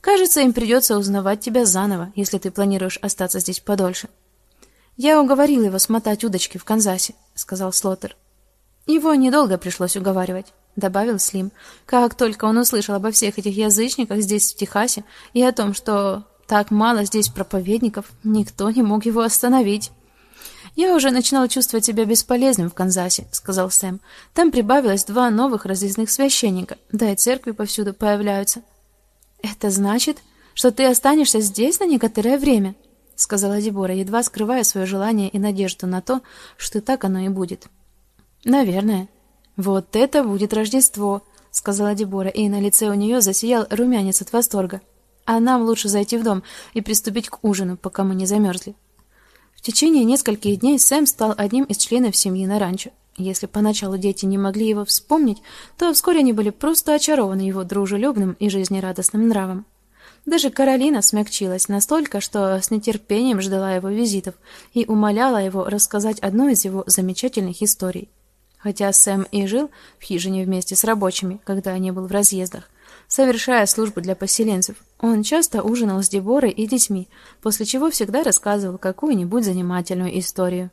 Кажется, им придется узнавать тебя заново, если ты планируешь остаться здесь подольше. Я уговорил его смотать удочки в Канзасе, сказал Слотер. Его недолго пришлось уговаривать, добавил Слим. Как только он услышал обо всех этих язычниках здесь в Техасе и о том, что так мало здесь проповедников, никто не мог его остановить. Я уже начинал чувствовать себя бесполезным в Канзасе, сказал Сэм. Там прибавилось два новых разъездных священника, да и церкви повсюду появляются. Это значит, что ты останешься здесь на некоторое время, сказала Дебора, едва скрывая свое желание и надежду на то, что так оно и будет. Наверное. Вот это будет Рождество, сказала Дебора, и на лице у нее засиял румянец от восторга. А нам лучше зайти в дом и приступить к ужину, пока мы не замерзли. В течение нескольких дней Сэм стал одним из членов семьи на ранчо. Если поначалу дети не могли его вспомнить, то вскоре они были просто очарованы его дружелюбным и жизнерадостным нравом. Даже Каролина смягчилась настолько, что с нетерпением ждала его визитов и умоляла его рассказать одну из его замечательных историй. Хотя Сэм и жил в хижине вместе с рабочими, когда не был в разъездах, совершая службу для поселенцев, он часто ужинал с Деборой и детьми, после чего всегда рассказывал какую-нибудь занимательную историю.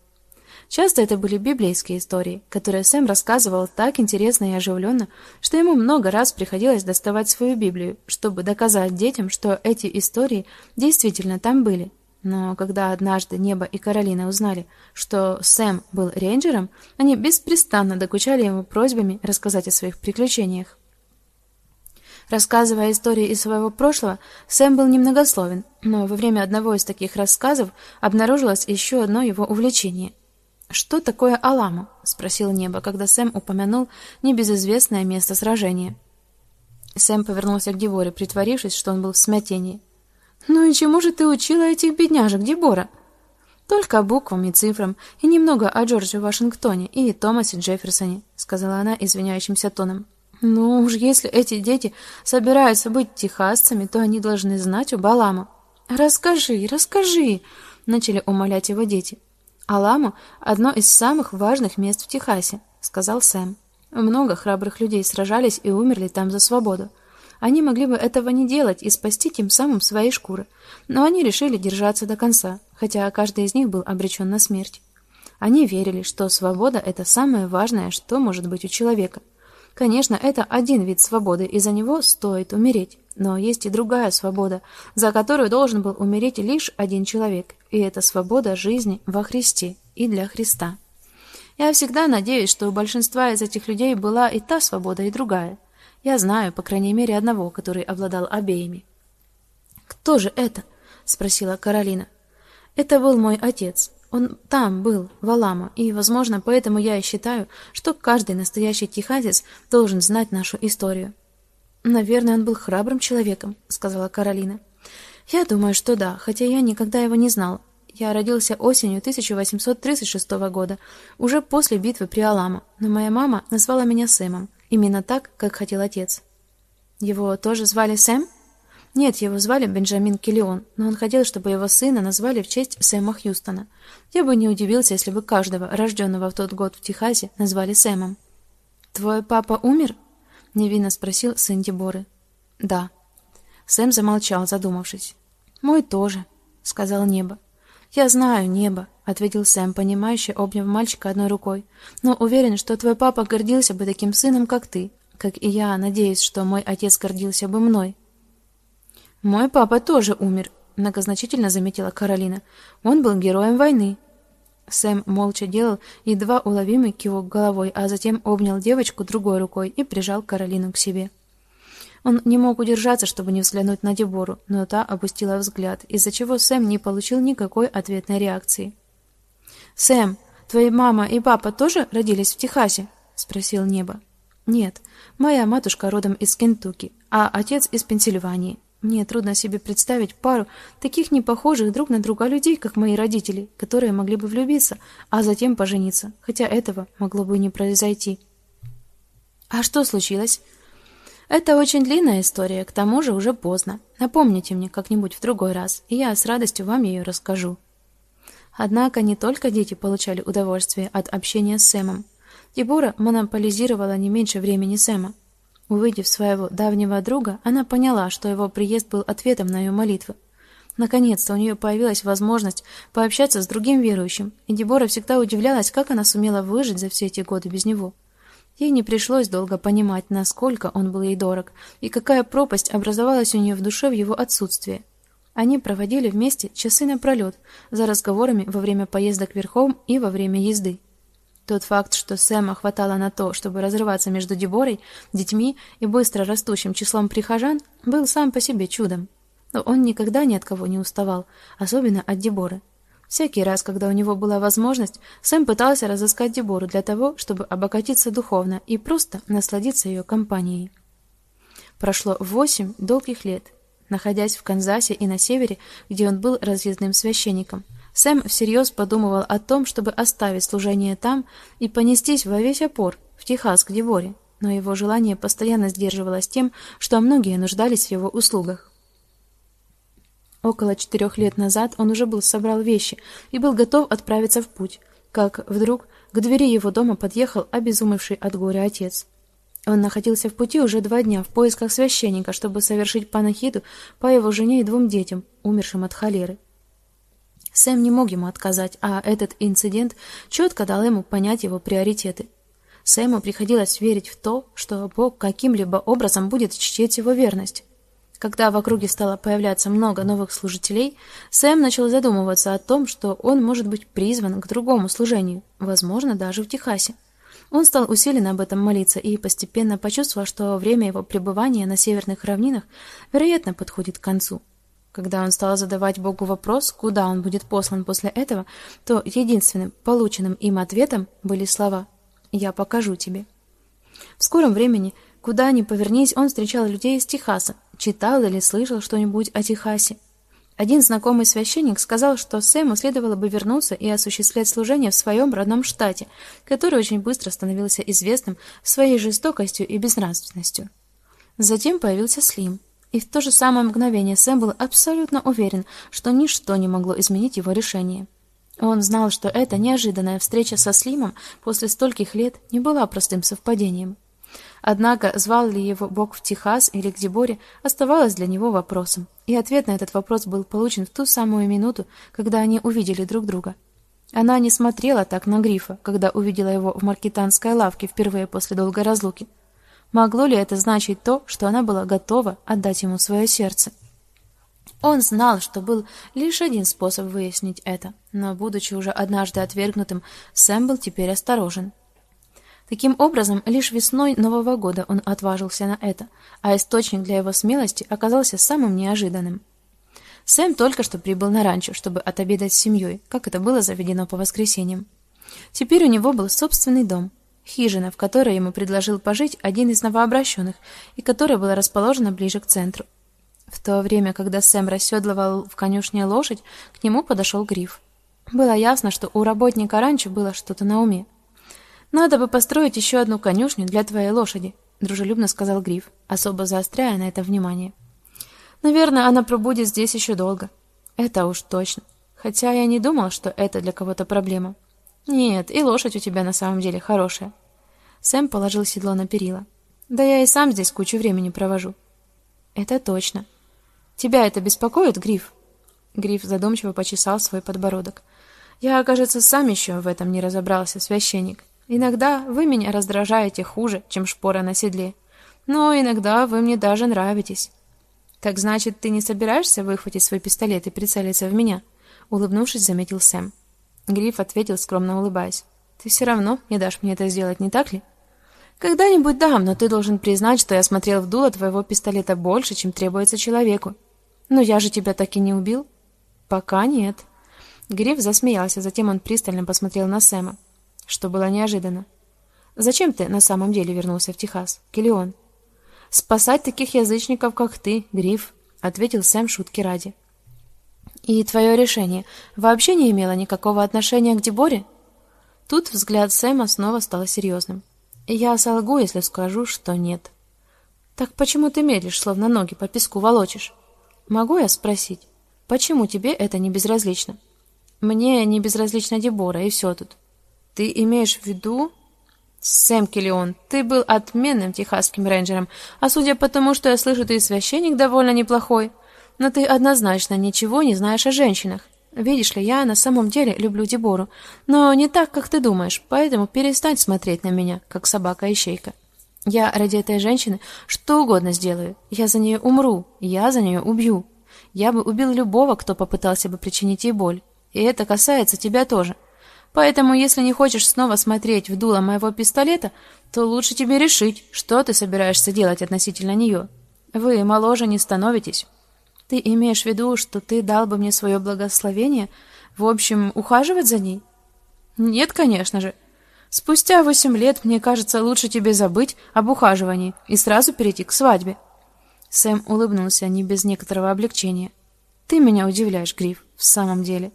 Часто это были библейские истории, которые Сэм рассказывал так интересно и оживленно, что ему много раз приходилось доставать свою Библию, чтобы доказать детям, что эти истории действительно там были. Но когда однажды Небо и Каролина узнали, что Сэм был рейнджером, они беспрестанно докучали ему просьбами рассказать о своих приключениях. Рассказывая истории из своего прошлого, Сэм был немногословен, но во время одного из таких рассказов обнаружилось еще одно его увлечение – что такое Аламу? спросил Небо, когда Сэм упомянул небезызвестное место сражения. Сэм повернулся к Деворе, притворившись, что он был в смятении. Ну и чему же ты учила этих бедняжек, Дебора? Только буквам и цифрам, и немного о Джордже Вашингтоне и Томасе Джефферсоне, сказала она извиняющимся тоном. Ну уж если эти дети собираются быть техасцами, то они должны знать об Аламу. Расскажи, расскажи, начали умолять его дети. Аламо одно из самых важных мест в Техасе, сказал Сэм. Много храбрых людей сражались и умерли там за свободу. Они могли бы этого не делать и спасти тем самым свои шкуры, но они решили держаться до конца, хотя каждый из них был обречен на смерть. Они верили, что свобода это самое важное, что может быть у человека. Конечно, это один вид свободы, и за него стоит умереть. Но есть и другая свобода, за которую должен был умереть лишь один человек, и это свобода жизни во Христе и для Христа. Я всегда надеюсь, что у большинства из этих людей была и та свобода, и другая. Я знаю, по крайней мере, одного, который обладал обеими. Кто же это? спросила Каролина. Это был мой отец. Он там был, в Алама, и, возможно, поэтому я и считаю, что каждый настоящий техасец должен знать нашу историю. Наверное, он был храбрым человеком, сказала Каролина. Я думаю, что да, хотя я никогда его не знал. Я родился осенью 1836 года, уже после битвы при Аламо, но моя мама назвала меня Сэмом, именно так, как хотел отец. Его тоже звали Сэм? Нет, его звали Бенджамин Киллион, но он хотел, чтобы его сына назвали в честь Сэма Хьюстона. Я бы не удивился, если бы каждого, рожденного в тот год в Техасе, назвали Сэмом. Твой папа умер? Невинно спросил сын Деборы. Да. Сэм замолчал, задумавшись. Мой тоже, сказал Небо. Я знаю, Небо, ответил Сэм, понимающе обняв мальчика одной рукой. Но уверен, что твой папа гордился бы таким сыном, как ты, как и я, надеюсь, что мой отец гордился бы мной. Мой папа тоже умер, многозначительно заметила Каролина. Он был героем войны. Сэм молча делал едва уловимый кивок головой, а затем обнял девочку другой рукой и прижал Каролину к себе. Он не мог удержаться, чтобы не взглянуть на Дебору, но та опустила взгляд, из-за чего Сэм не получил никакой ответной реакции. Сэм, твои мама и папа тоже родились в Техасе? спросил Небо. Нет, моя матушка родом из Кентукки, а отец из Пенсильвании. Мне трудно себе представить пару таких непохожих друг на друга людей, как мои родители, которые могли бы влюбиться, а затем пожениться, хотя этого могло бы не произойти. А что случилось? Это очень длинная история, к тому же уже поздно. Напомните мне как-нибудь в другой раз, и я с радостью вам ее расскажу. Однако не только дети получали удовольствие от общения с Сэмом. Дебора монополизировала не меньше времени Сэма. Увидев своего давнего друга, она поняла, что его приезд был ответом на ее молитвы. Наконец-то у нее появилась возможность пообщаться с другим верующим, и Дебора всегда удивлялась, как она сумела выжить за все эти годы без него. Ей не пришлось долго понимать, насколько он был ей дорог и какая пропасть образовалась у нее в душе в его отсутствии. Они проводили вместе часы напролет за разговорами во время поездок верхом и во время езды. Тот факт, что Сэма хватало на то, чтобы разрываться между Деборой, детьми и быстро растущим числом прихожан, был сам по себе чудом. Но он никогда ни от кого не уставал, особенно от Деборы. Всякий раз, когда у него была возможность, Сэм пытался разыскать Дебору для того, чтобы обогатиться духовно и просто насладиться ее компанией. Прошло восемь долгих лет, находясь в Канзасе и на севере, где он был разъездным священником. Сэм всерьез подумывал о том, чтобы оставить служение там и понестись во весь опор в Техас к Деборе, но его желание постоянно сдерживалось тем, что многие нуждались в его услугах. Около четырех лет назад он уже был собрал вещи и был готов отправиться в путь, как вдруг к двери его дома подъехал обезумевший от горя отец. Он находился в пути уже два дня в поисках священника, чтобы совершить панахиду по его жене и двум детям, умершим от холеры. Сэм не мог ему отказать, а этот инцидент четко дал ему понять его приоритеты. Сэму приходилось верить в то, что Бог каким-либо образом будет чтить его верность. Когда в округе стало появляться много новых служителей, Сэм начал задумываться о том, что он может быть призван к другому служению, возможно, даже в Техасе. Он стал усиленно об этом молиться и постепенно почувствовал, что время его пребывания на северных равнинах, вероятно, подходит к концу. Когда он стал задавать Богу вопрос, куда он будет послан после этого, то единственным полученным им ответом были слова: "Я покажу тебе". В скором времени, куда ни повернись, он встречал людей из Техаса, читал или слышал что-нибудь о Техасе. Один знакомый священник сказал, что Сэму следовало бы вернуться и осуществлять служение в своем родном штате, который очень быстро становился известным своей жестокостью и безнравственностью. Затем появился Слим. И в то же самое мгновение Сэм был абсолютно уверен, что ничто не могло изменить его решение. Он знал, что эта неожиданная встреча со Слимом после стольких лет не была простым совпадением. Однако, звал ли его Бог в Техас или к Деборе, оставалось для него вопросом. И ответ на этот вопрос был получен в ту самую минуту, когда они увидели друг друга. Она не смотрела так на Грифа, когда увидела его в маркетанской лавке впервые после долгой разлуки. Могло ли это значить то, что она была готова отдать ему свое сердце? Он знал, что был лишь один способ выяснить это, но будучи уже однажды отвергнутым, Сэм был теперь осторожен. Таким образом, лишь весной Нового года он отважился на это, а источник для его смелости оказался самым неожиданным. Сэм только что прибыл на ранчо, чтобы отобедать с семьей, как это было заведено по воскресеньям. Теперь у него был собственный дом, хижина, в которой ему предложил пожить один из новообращенных и которая была расположена ближе к центру. В то время, когда Сэм расседлывал в конюшне лошадь, к нему подошел Гриф. Было ясно, что у работника ранчо было что-то на уме. Надо бы построить еще одну конюшню для твоей лошади, дружелюбно сказал Гриф, особо заостряя на это внимание. Наверное, она пробудет здесь еще долго. Это уж точно. Хотя я не думал, что это для кого-то проблема. Нет, и лошадь у тебя на самом деле хорошая. Сэм положил седло на перила. Да я и сам здесь кучу времени провожу. Это точно. Тебя это беспокоит, Гриф? Гриф задумчиво почесал свой подбородок. Я, кажется, сам еще в этом не разобрался, священник. Иногда вы меня раздражаете хуже, чем шпора на седле. Но иногда вы мне даже нравитесь. Так значит, ты не собираешься выхватить свой пистолет и прицелиться в меня? улыбнувшись, заметил Сэм. Гриф ответил скромно улыбаясь: "Ты все равно не дашь мне это сделать, не так ли?" Когда-нибудь дам, но ты должен признать, что я смотрел в дуло твоего пистолета больше, чем требуется человеку. Но я же тебя так и не убил. Пока нет. Гриф засмеялся, затем он пристально посмотрел на Сэма, что было неожиданно. Зачем ты на самом деле вернулся в Техас, Киллион? Спасать таких язычников, как ты, Гриф, ответил Сэм шутки ради. И твое решение вообще не имело никакого отношения к Деборе? Тут взгляд Сэма снова стал серьезным. Я солгу, если скажу, что нет. Так почему ты медлишь, словно ноги по песку волочишь? Могу я спросить, почему тебе это не безразлично? Мне не безразлична Дебора, и все тут. Ты имеешь в виду Сэм Киллион, ты был отменным техасским рейнджером, а судя по тому, что я слышу, ты священник довольно неплохой. Но ты однозначно ничего не знаешь о женщинах. Видишь ли, я на самом деле люблю Дебору, но не так, как ты думаешь, поэтому перестань смотреть на меня, как собака-ищейка. Я ради этой женщины что угодно сделаю. Я за нее умру, я за нее убью. Я бы убил любого, кто попытался бы причинить ей боль. И это касается тебя тоже. Поэтому, если не хочешь снова смотреть в дуло моего пистолета, то лучше тебе решить, что ты собираешься делать относительно нее. Вы моложе не становитесь. Ты имеешь в виду, что ты дал бы мне свое благословение, в общем, ухаживать за ней? Нет, конечно же. Спустя восемь лет, мне кажется, лучше тебе забыть об ухаживании и сразу перейти к свадьбе. Сэм улыбнулся не без некоторого облегчения. Ты меня удивляешь, Гриф, в самом деле.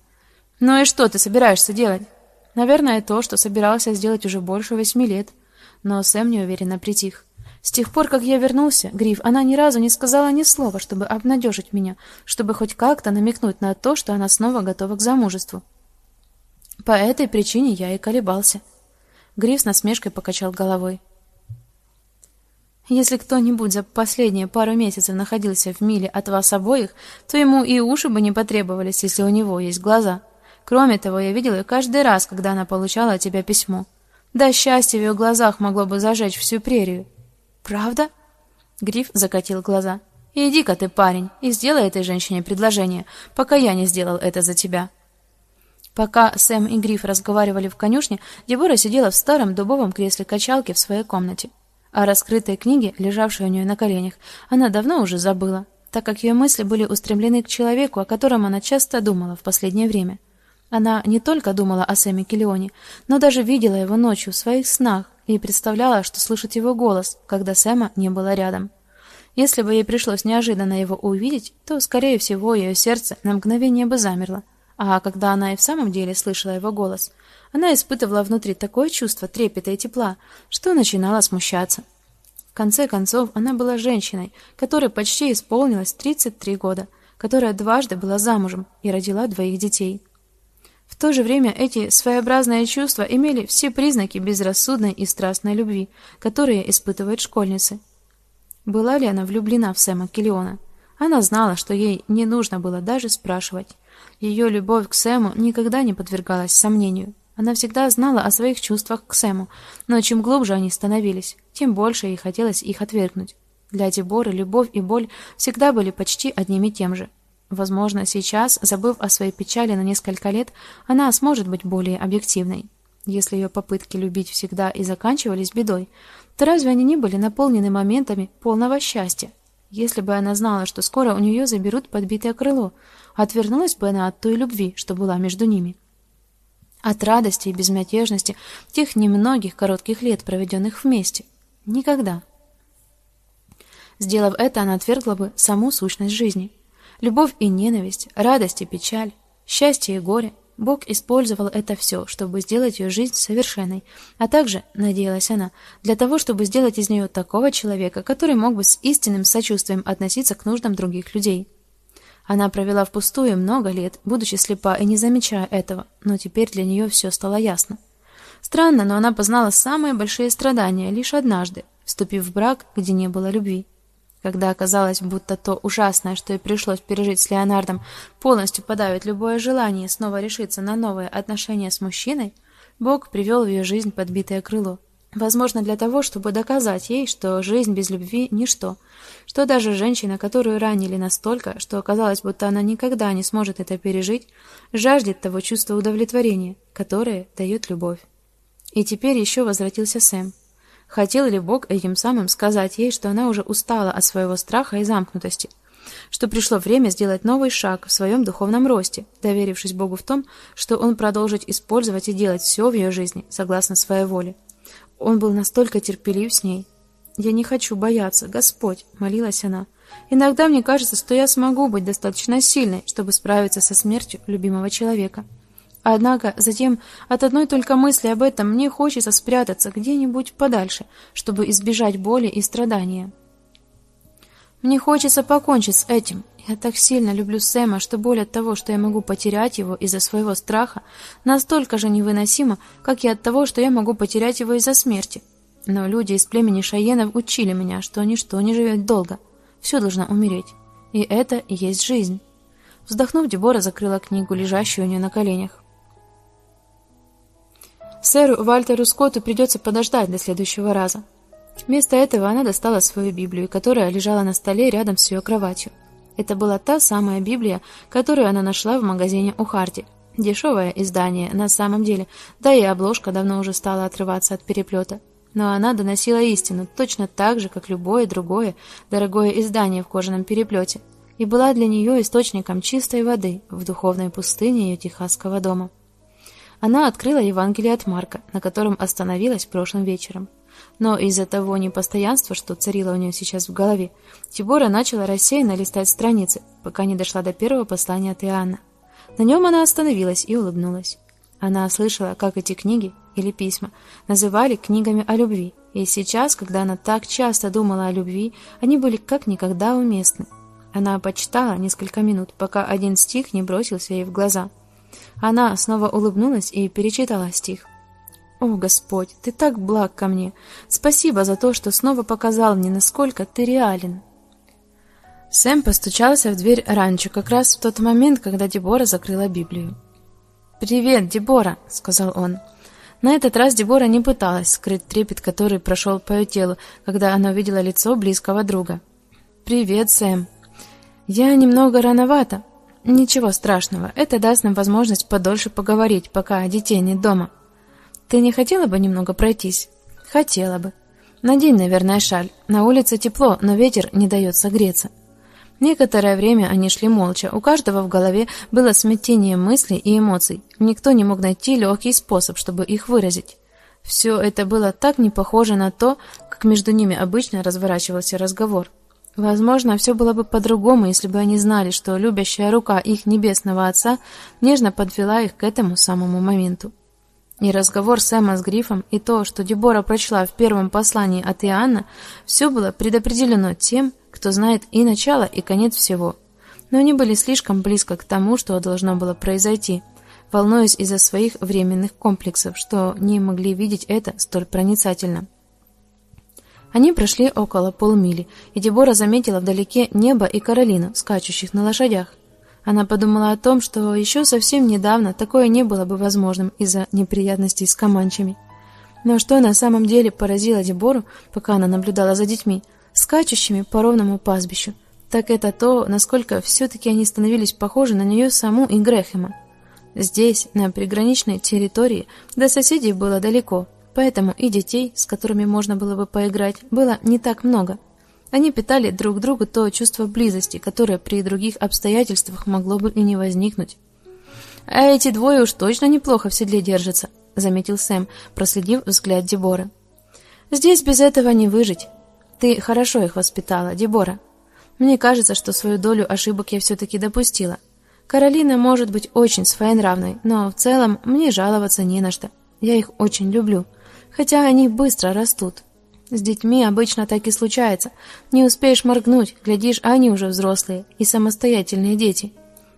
Ну и что ты собираешься делать? Наверное, то, что собирался сделать уже больше восьми лет. Но Сэм неуверенно притих. С тех пор, как я вернулся, Гриф, она ни разу не сказала ни слова, чтобы обнадежить меня, чтобы хоть как-то намекнуть на то, что она снова готова к замужеству. По этой причине я и колебался. Гриф с насмешкой покачал головой. Если кто-нибудь за последние пару месяцев находился в миле от вас обоих, то ему и уши бы не потребовались, если у него есть глаза. Кроме того, я видел ее каждый раз, когда она получала от тебя письмо. Да счастье в ее глазах могло бы зажечь всю прерию. Правда? Гриф закатил глаза. Иди-ка ты, парень, и сделай этой женщине предложение, пока я не сделал это за тебя. Пока Сэм и Гриф разговаривали в конюшне, Дебора сидела в старом дубовом кресле качалки в своей комнате. О раскрытой книге, лежавшей у нее на коленях, она давно уже забыла, так как ее мысли были устремлены к человеку, о котором она часто думала в последнее время. Она не только думала о Сэме Киллионе, но даже видела его ночью в своих снах и представляла, что слышит его голос, когда Сэма не было рядом. Если бы ей пришлось неожиданно его увидеть, то скорее всего ее сердце на мгновение бы замерло, а когда она и в самом деле слышала его голос, она испытывала внутри такое чувство трепета и тепла, что начинала смущаться. В конце концов, она была женщиной, которой почти исполнилось 33 года, которая дважды была замужем и родила двоих детей. В то же время эти своеобразные чувства имели все признаки безрассудной и страстной любви, которые испытывают школьницы. Была ли она влюблена в Сэма Киллиона? Она знала, что ей не нужно было даже спрашивать. Ее любовь к Сэму никогда не подвергалась сомнению. Она всегда знала о своих чувствах к Сэму, но чем глубже они становились, тем больше ей хотелось их отвергнуть. Для Деборы любовь и боль всегда были почти одним и тем же. Возможно, сейчас, забыв о своей печали на несколько лет, она сможет быть более объективной. Если ее попытки любить всегда и заканчивались бедой, то разве они не были наполнены моментами полного счастья? Если бы она знала, что скоро у нее заберут подбитое крыло, отвернулась бы она от той любви, что была между ними. От радости и безмятежности тех немногих коротких лет, проведенных вместе. Никогда. Сделав это, она отвергла бы саму сущность жизни. Любовь и ненависть, радость и печаль, счастье и горе. Бог использовал это все, чтобы сделать ее жизнь совершенной, а также, надеялась она, для того, чтобы сделать из нее такого человека, который мог бы с истинным сочувствием относиться к нуждам других людей. Она провела впустую много лет, будучи слепа и не замечая этого, но теперь для нее все стало ясно. Странно, но она познала самые большие страдания лишь однажды, вступив в брак, где не было любви. Когда оказалось, будто то ужасное, что ей пришлось пережить с Леонардом, полностью подавит любое желание снова решиться на новые отношения с мужчиной, Бог привел в ее жизнь подбитое крыло. Возможно, для того, чтобы доказать ей, что жизнь без любви ничто, что даже женщина, которую ранили настолько, что оказалось, будто она никогда не сможет это пережить, жаждет того чувства удовлетворения, которое дает любовь. И теперь еще возвратился Сэм. Хотел ли Бог этим самым сказать ей, что она уже устала от своего страха и замкнутости, что пришло время сделать новый шаг в своем духовном росте, доверившись Богу в том, что он продолжит использовать и делать все в ее жизни согласно своей воле. Он был настолько терпелив с ней. «Я не хочу бояться, Господь», — молилась она. «Иногда мне кажется, что я смогу быть достаточно сильной, чтобы справиться со смертью любимого человека». Однако затем от одной только мысли об этом мне хочется спрятаться где-нибудь подальше, чтобы избежать боли и страдания. Мне хочется покончить с этим. Я так сильно люблю Сэма, что боль от того, что я могу потерять его из-за своего страха, настолько же невыносима, как и от того, что я могу потерять его из-за смерти. Но люди из племени Шаенов учили меня, что ничто не живет долго. Все должно умереть. И это и есть жизнь. Вздохнув, Дебора закрыла книгу, лежащую у нее на коленях. Сэру Вальтеру Скотту придется подождать до следующего раза. Вместо этого она достала свою Библию, которая лежала на столе рядом с ее кроватью. Это была та самая Библия, которую она нашла в магазине у Харди. Дешевое издание на самом деле, да и обложка давно уже стала отрываться от переплета. Но она доносила истину точно так же, как любое другое дорогое издание в кожаном переплете, и была для нее источником чистой воды в духовной пустыне ее техасского дома. Она открыла Евангелие от Марка, на котором остановилась прошлым вечером. Но из-за того непостоянства, что царило у нее сейчас в голове, Тибора начала рассеянно листать страницы, пока не дошла до первого послания от Иоанна. На нем она остановилась и улыбнулась. Она слышала, как эти книги или письма называли книгами о любви, и сейчас, когда она так часто думала о любви, они были как никогда уместны. Она почитала несколько минут, пока один стих не бросился ей в глаза – она снова улыбнулась и перечитала стих. «О, Господь, Ты так благ ко мне! Спасибо за то, что снова показал мне, насколько Ты реален!» Сэм постучался в дверь раньше, как раз в тот момент, когда Дебора закрыла Библию. «Привет, Дебора!» — сказал он. На этот раз Дебора не пыталась скрыть трепет, который прошел по ее телу, когда она увидела лицо близкого друга. «Привет, Сэм!» «Я немного рановато. Ничего страшного, это даст нам возможность подольше поговорить, пока детей нет дома. Ты не хотела бы немного пройтись? Хотела бы. Надень, наверное, шаль. На улице тепло, но ветер не дает согреться. Некоторое время они шли молча. У каждого в голове было смятение мыслей и эмоций. Никто не мог найти легкий способ, чтобы их выразить. Все это было так не похоже на то, как между ними обычно разворачивался разговор. Возможно, все было бы по-другому, если бы они знали, что любящая рука их небесного Отца нежно подвела их к этому самому моменту. И разговор Сэма с Грифом, и то, что Дебора прочла в первом послании от Иоанна, все было предопределено тем, кто знает и начало, и конец всего. Но они были слишком близко к тому, что должно было произойти, волнуясь из-за своих временных комплексов, что не могли видеть это столь проницательно. Они прошли около полмили, и Дебора заметила вдалеке небо и Каролину, скачущих на лошадях. Она подумала о том, что еще совсем недавно такое не было бы возможным из-за неприятностей с команчами. Но что на самом деле поразило Дебору, пока она наблюдала за детьми, скачущими по ровному пастбищу, так это то, насколько все-таки они становились похожи на нее саму и Грехема. Здесь, на приграничной территории, до соседей было далеко, поэтому и детей, с которыми можно было бы поиграть, было не так много. Они питали друг другу то чувство близости, которое при других обстоятельствах могло бы и не возникнуть. А эти двое уж точно неплохо в седле держатся, заметил Сэм, проследив взгляд Деборы. Здесь без этого не выжить. Ты хорошо их воспитала, Дебора. Мне кажется, что свою долю ошибок я все таки допустила. Каролина может быть очень своенравной, но в целом мне жаловаться не на что. Я их очень люблю, хотя они быстро растут. С детьми обычно так и случается. Не успеешь моргнуть, глядишь, они уже взрослые и самостоятельные дети.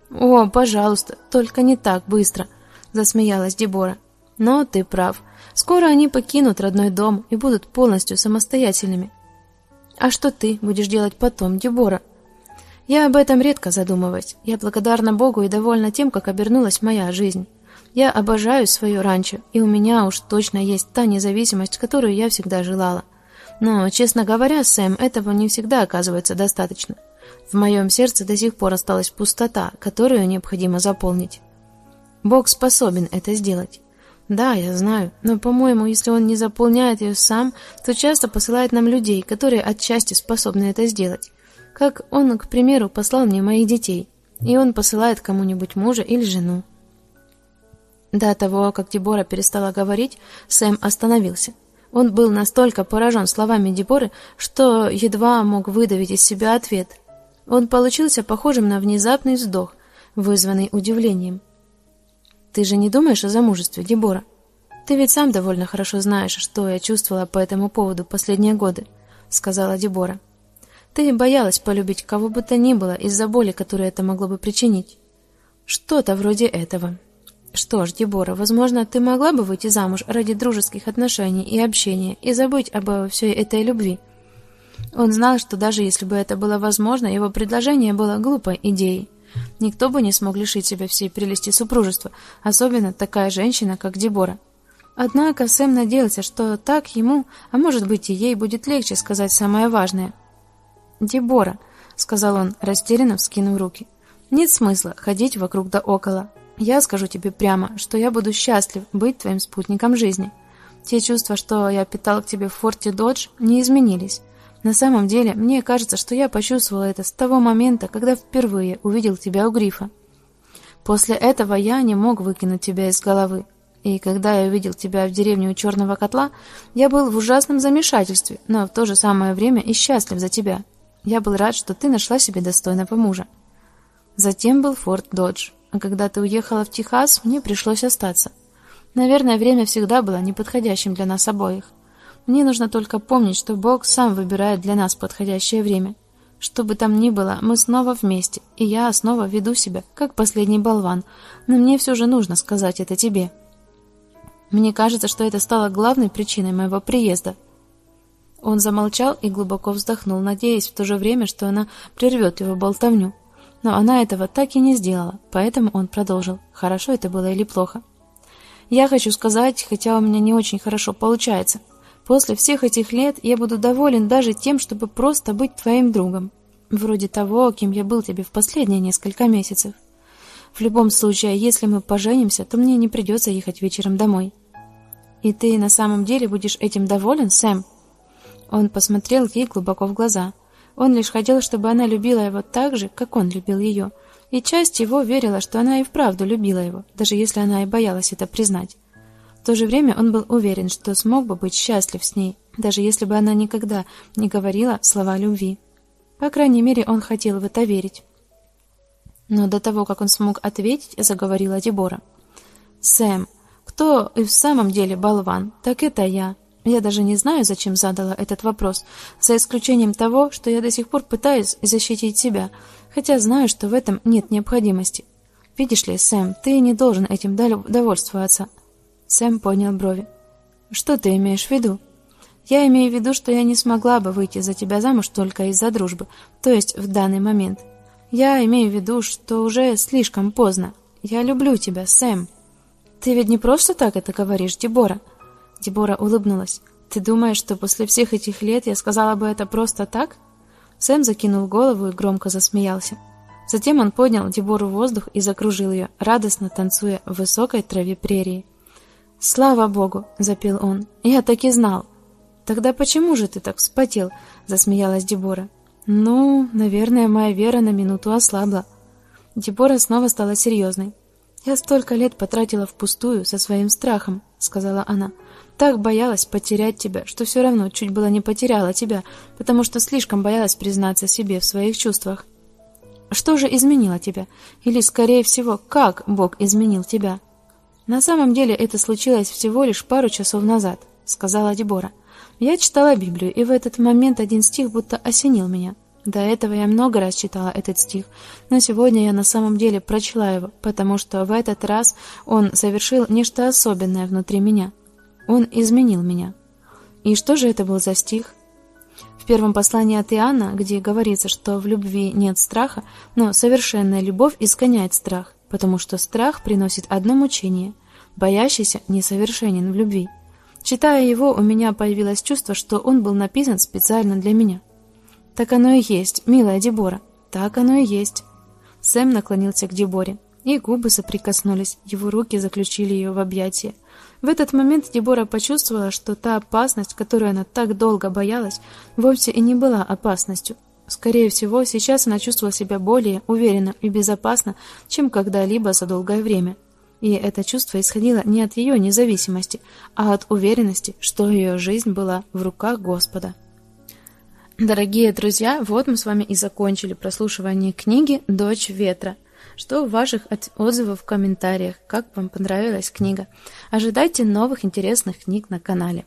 О, пожалуйста, только не так быстро, засмеялась Дебора. Но ты прав. Скоро они покинут родной дом и будут полностью самостоятельными. А что ты будешь делать потом, Дебора? Я об этом редко задумываюсь. Я благодарна Богу и довольна тем, как обернулась моя жизнь. Я обожаю свое ранчо, и у меня уж точно есть та независимость, которую я всегда желала. Но, честно говоря, Сэм, этого не всегда оказывается достаточно. В моем сердце до сих пор осталась пустота, которую необходимо заполнить. Бог способен это сделать. Да, я знаю, но, по-моему, если он не заполняет ее сам, то часто посылает нам людей, которые отчасти способны это сделать. Как он, к примеру, послал мне моих детей, и он посылает кому-нибудь мужа или жену. До того, как Дебора перестала говорить, Сэм остановился. Он был настолько поражен словами Деборы, что едва мог выдавить из себя ответ. Он получился похожим на внезапный вздох, вызванный удивлением. Ты же не думаешь о замужестве, Дебора? Ты ведь сам довольно хорошо знаешь, что я чувствовала по этому поводу последние годы, сказала Дебора. Ты боялась полюбить кого бы то ни было из-за боли, которую это могло бы причинить. Что-то вроде этого. Что ж, Дебора, возможно, ты могла бы выйти замуж ради дружеских отношений и общения и забыть обо всей этой любви. Он знал, что даже если бы это было возможно, его предложение было глупой идеей. Никто бы не смог лишить себя всей прелести супружества, особенно такая женщина, как Дебора. Однако Сэм надеялся, что так ему, а может быть и ей будет легче сказать самое важное – Дебора, сказал он, растерянно вскинув руки. Нет смысла ходить вокруг да около. Я скажу тебе прямо, что я буду счастлив быть твоим спутником жизни. Те чувства, что я питал к тебе в форте Додж, не изменились. На самом деле, мне кажется, что я почувствовал это с того момента, когда впервые увидел тебя у грифа. После этого я не мог выкинуть тебя из головы. И когда я увидел тебя в деревне у черного котла, я был в ужасном замешательстве, но в то же самое время и счастлив за тебя. Я был рад, что ты нашла себе достойного мужа. Затем был Форт Додж, а когда ты уехала в Техас, мне пришлось остаться. Наверное, время всегда было неподходящим для нас обоих. Мне нужно только помнить, что Бог сам выбирает для нас подходящее время. Что бы там ни было, мы снова вместе, и я снова веду себя как последний болван, но мне все же нужно сказать это тебе. Мне кажется, что это стало главной причиной моего приезда он замолчал и глубоко вздохнул, надеясь в то же время, что она прервет его болтовню. Но она этого так и не сделала, поэтому он продолжил. Хорошо это было или плохо? Я хочу сказать, хотя у меня не очень хорошо получается. После всех этих лет я буду доволен даже тем, чтобы просто быть твоим другом, вроде того, кем я был тебе в последние несколько месяцев. В любом случае, если мы поженимся, то мне не придется ехать вечером домой. И ты на самом деле будешь этим доволен, Сэм? Он посмотрел ей глубоко в глаза. Он лишь хотел, чтобы она любила его так же, как он любил ее. И часть его верила, что она и вправду любила его, даже если она и боялась это признать. В то же время он был уверен, что смог бы быть счастлив с ней, даже если бы она никогда не говорила слова любви. По крайней мере, он хотел в это верить. Но до того, как он смог ответить, заговорила Дебора. Сэм, кто и в самом деле болван, так это я. Я даже не знаю, зачем задала этот вопрос, за исключением того, что я до сих пор пытаюсь защитить себя, хотя знаю, что в этом нет необходимости. Видишь ли, Сэм, ты не должен этим довольствоваться. Сэм поднял брови. Что ты имеешь в виду? Я имею в виду, что я не смогла бы выйти за тебя замуж только из-за дружбы, то есть в данный момент. Я имею в виду, что уже слишком поздно. Я люблю тебя, Сэм. Ты ведь не просто так это говоришь, Дебора. Дебора улыбнулась. Ты думаешь, что после всех этих лет я сказала бы это просто так? Сэм закинул голову и громко засмеялся. Затем он поднял Дебору в воздух и закружил ее, радостно танцуя в высокой траве прерии. "Слава богу", запел он. "Я так и знал". "Тогда почему же ты так вспотел?" засмеялась Дебора. "Ну, наверное, моя вера на минуту ослабла". Дебора снова стала серьезной. "Я столько лет потратила впустую со своим страхом", сказала она. "Так боялась потерять тебя, что все равно чуть было не потеряла тебя, потому что слишком боялась признаться себе в своих чувствах. Что же изменило тебя? Или, скорее всего, как Бог изменил тебя? На самом деле это случилось всего лишь пару часов назад, сказала Дебора. Я читала Библию, и в этот момент один стих будто осенил меня. До этого я много раз читала этот стих, но сегодня я на самом деле прочла его, потому что в этот раз он совершил нечто особенное внутри меня. Он изменил меня. И что же это был за стих? В первом послании от Иоанна, где говорится, что в любви нет страха, но совершенная любовь изгоняет страх, потому что страх приносит одно мучение. Боящийся несовершенен в любви. Читая его, у меня появилось чувство, что он был написан специально для меня. Так оно и есть, милая Дебора. Так оно и есть. Сэм наклонился к Деборе, и губы соприкоснулись. Его руки заключили ее в объятия. В этот момент Дебора почувствовала, что та опасность, которую она так долго боялась, вовсе и не была опасностью. Скорее всего, сейчас она чувствовала себя более уверенно и безопасно, чем когда-либо за долгое время. И это чувство исходило не от ее независимости, а от уверенности, что ее жизнь была в руках Господа. Дорогие друзья, вот мы с вами и закончили прослушивание книги Дочь ветра. Что ваших отзывов в комментариях, как вам понравилась книга. Ожидайте новых интересных книг на канале.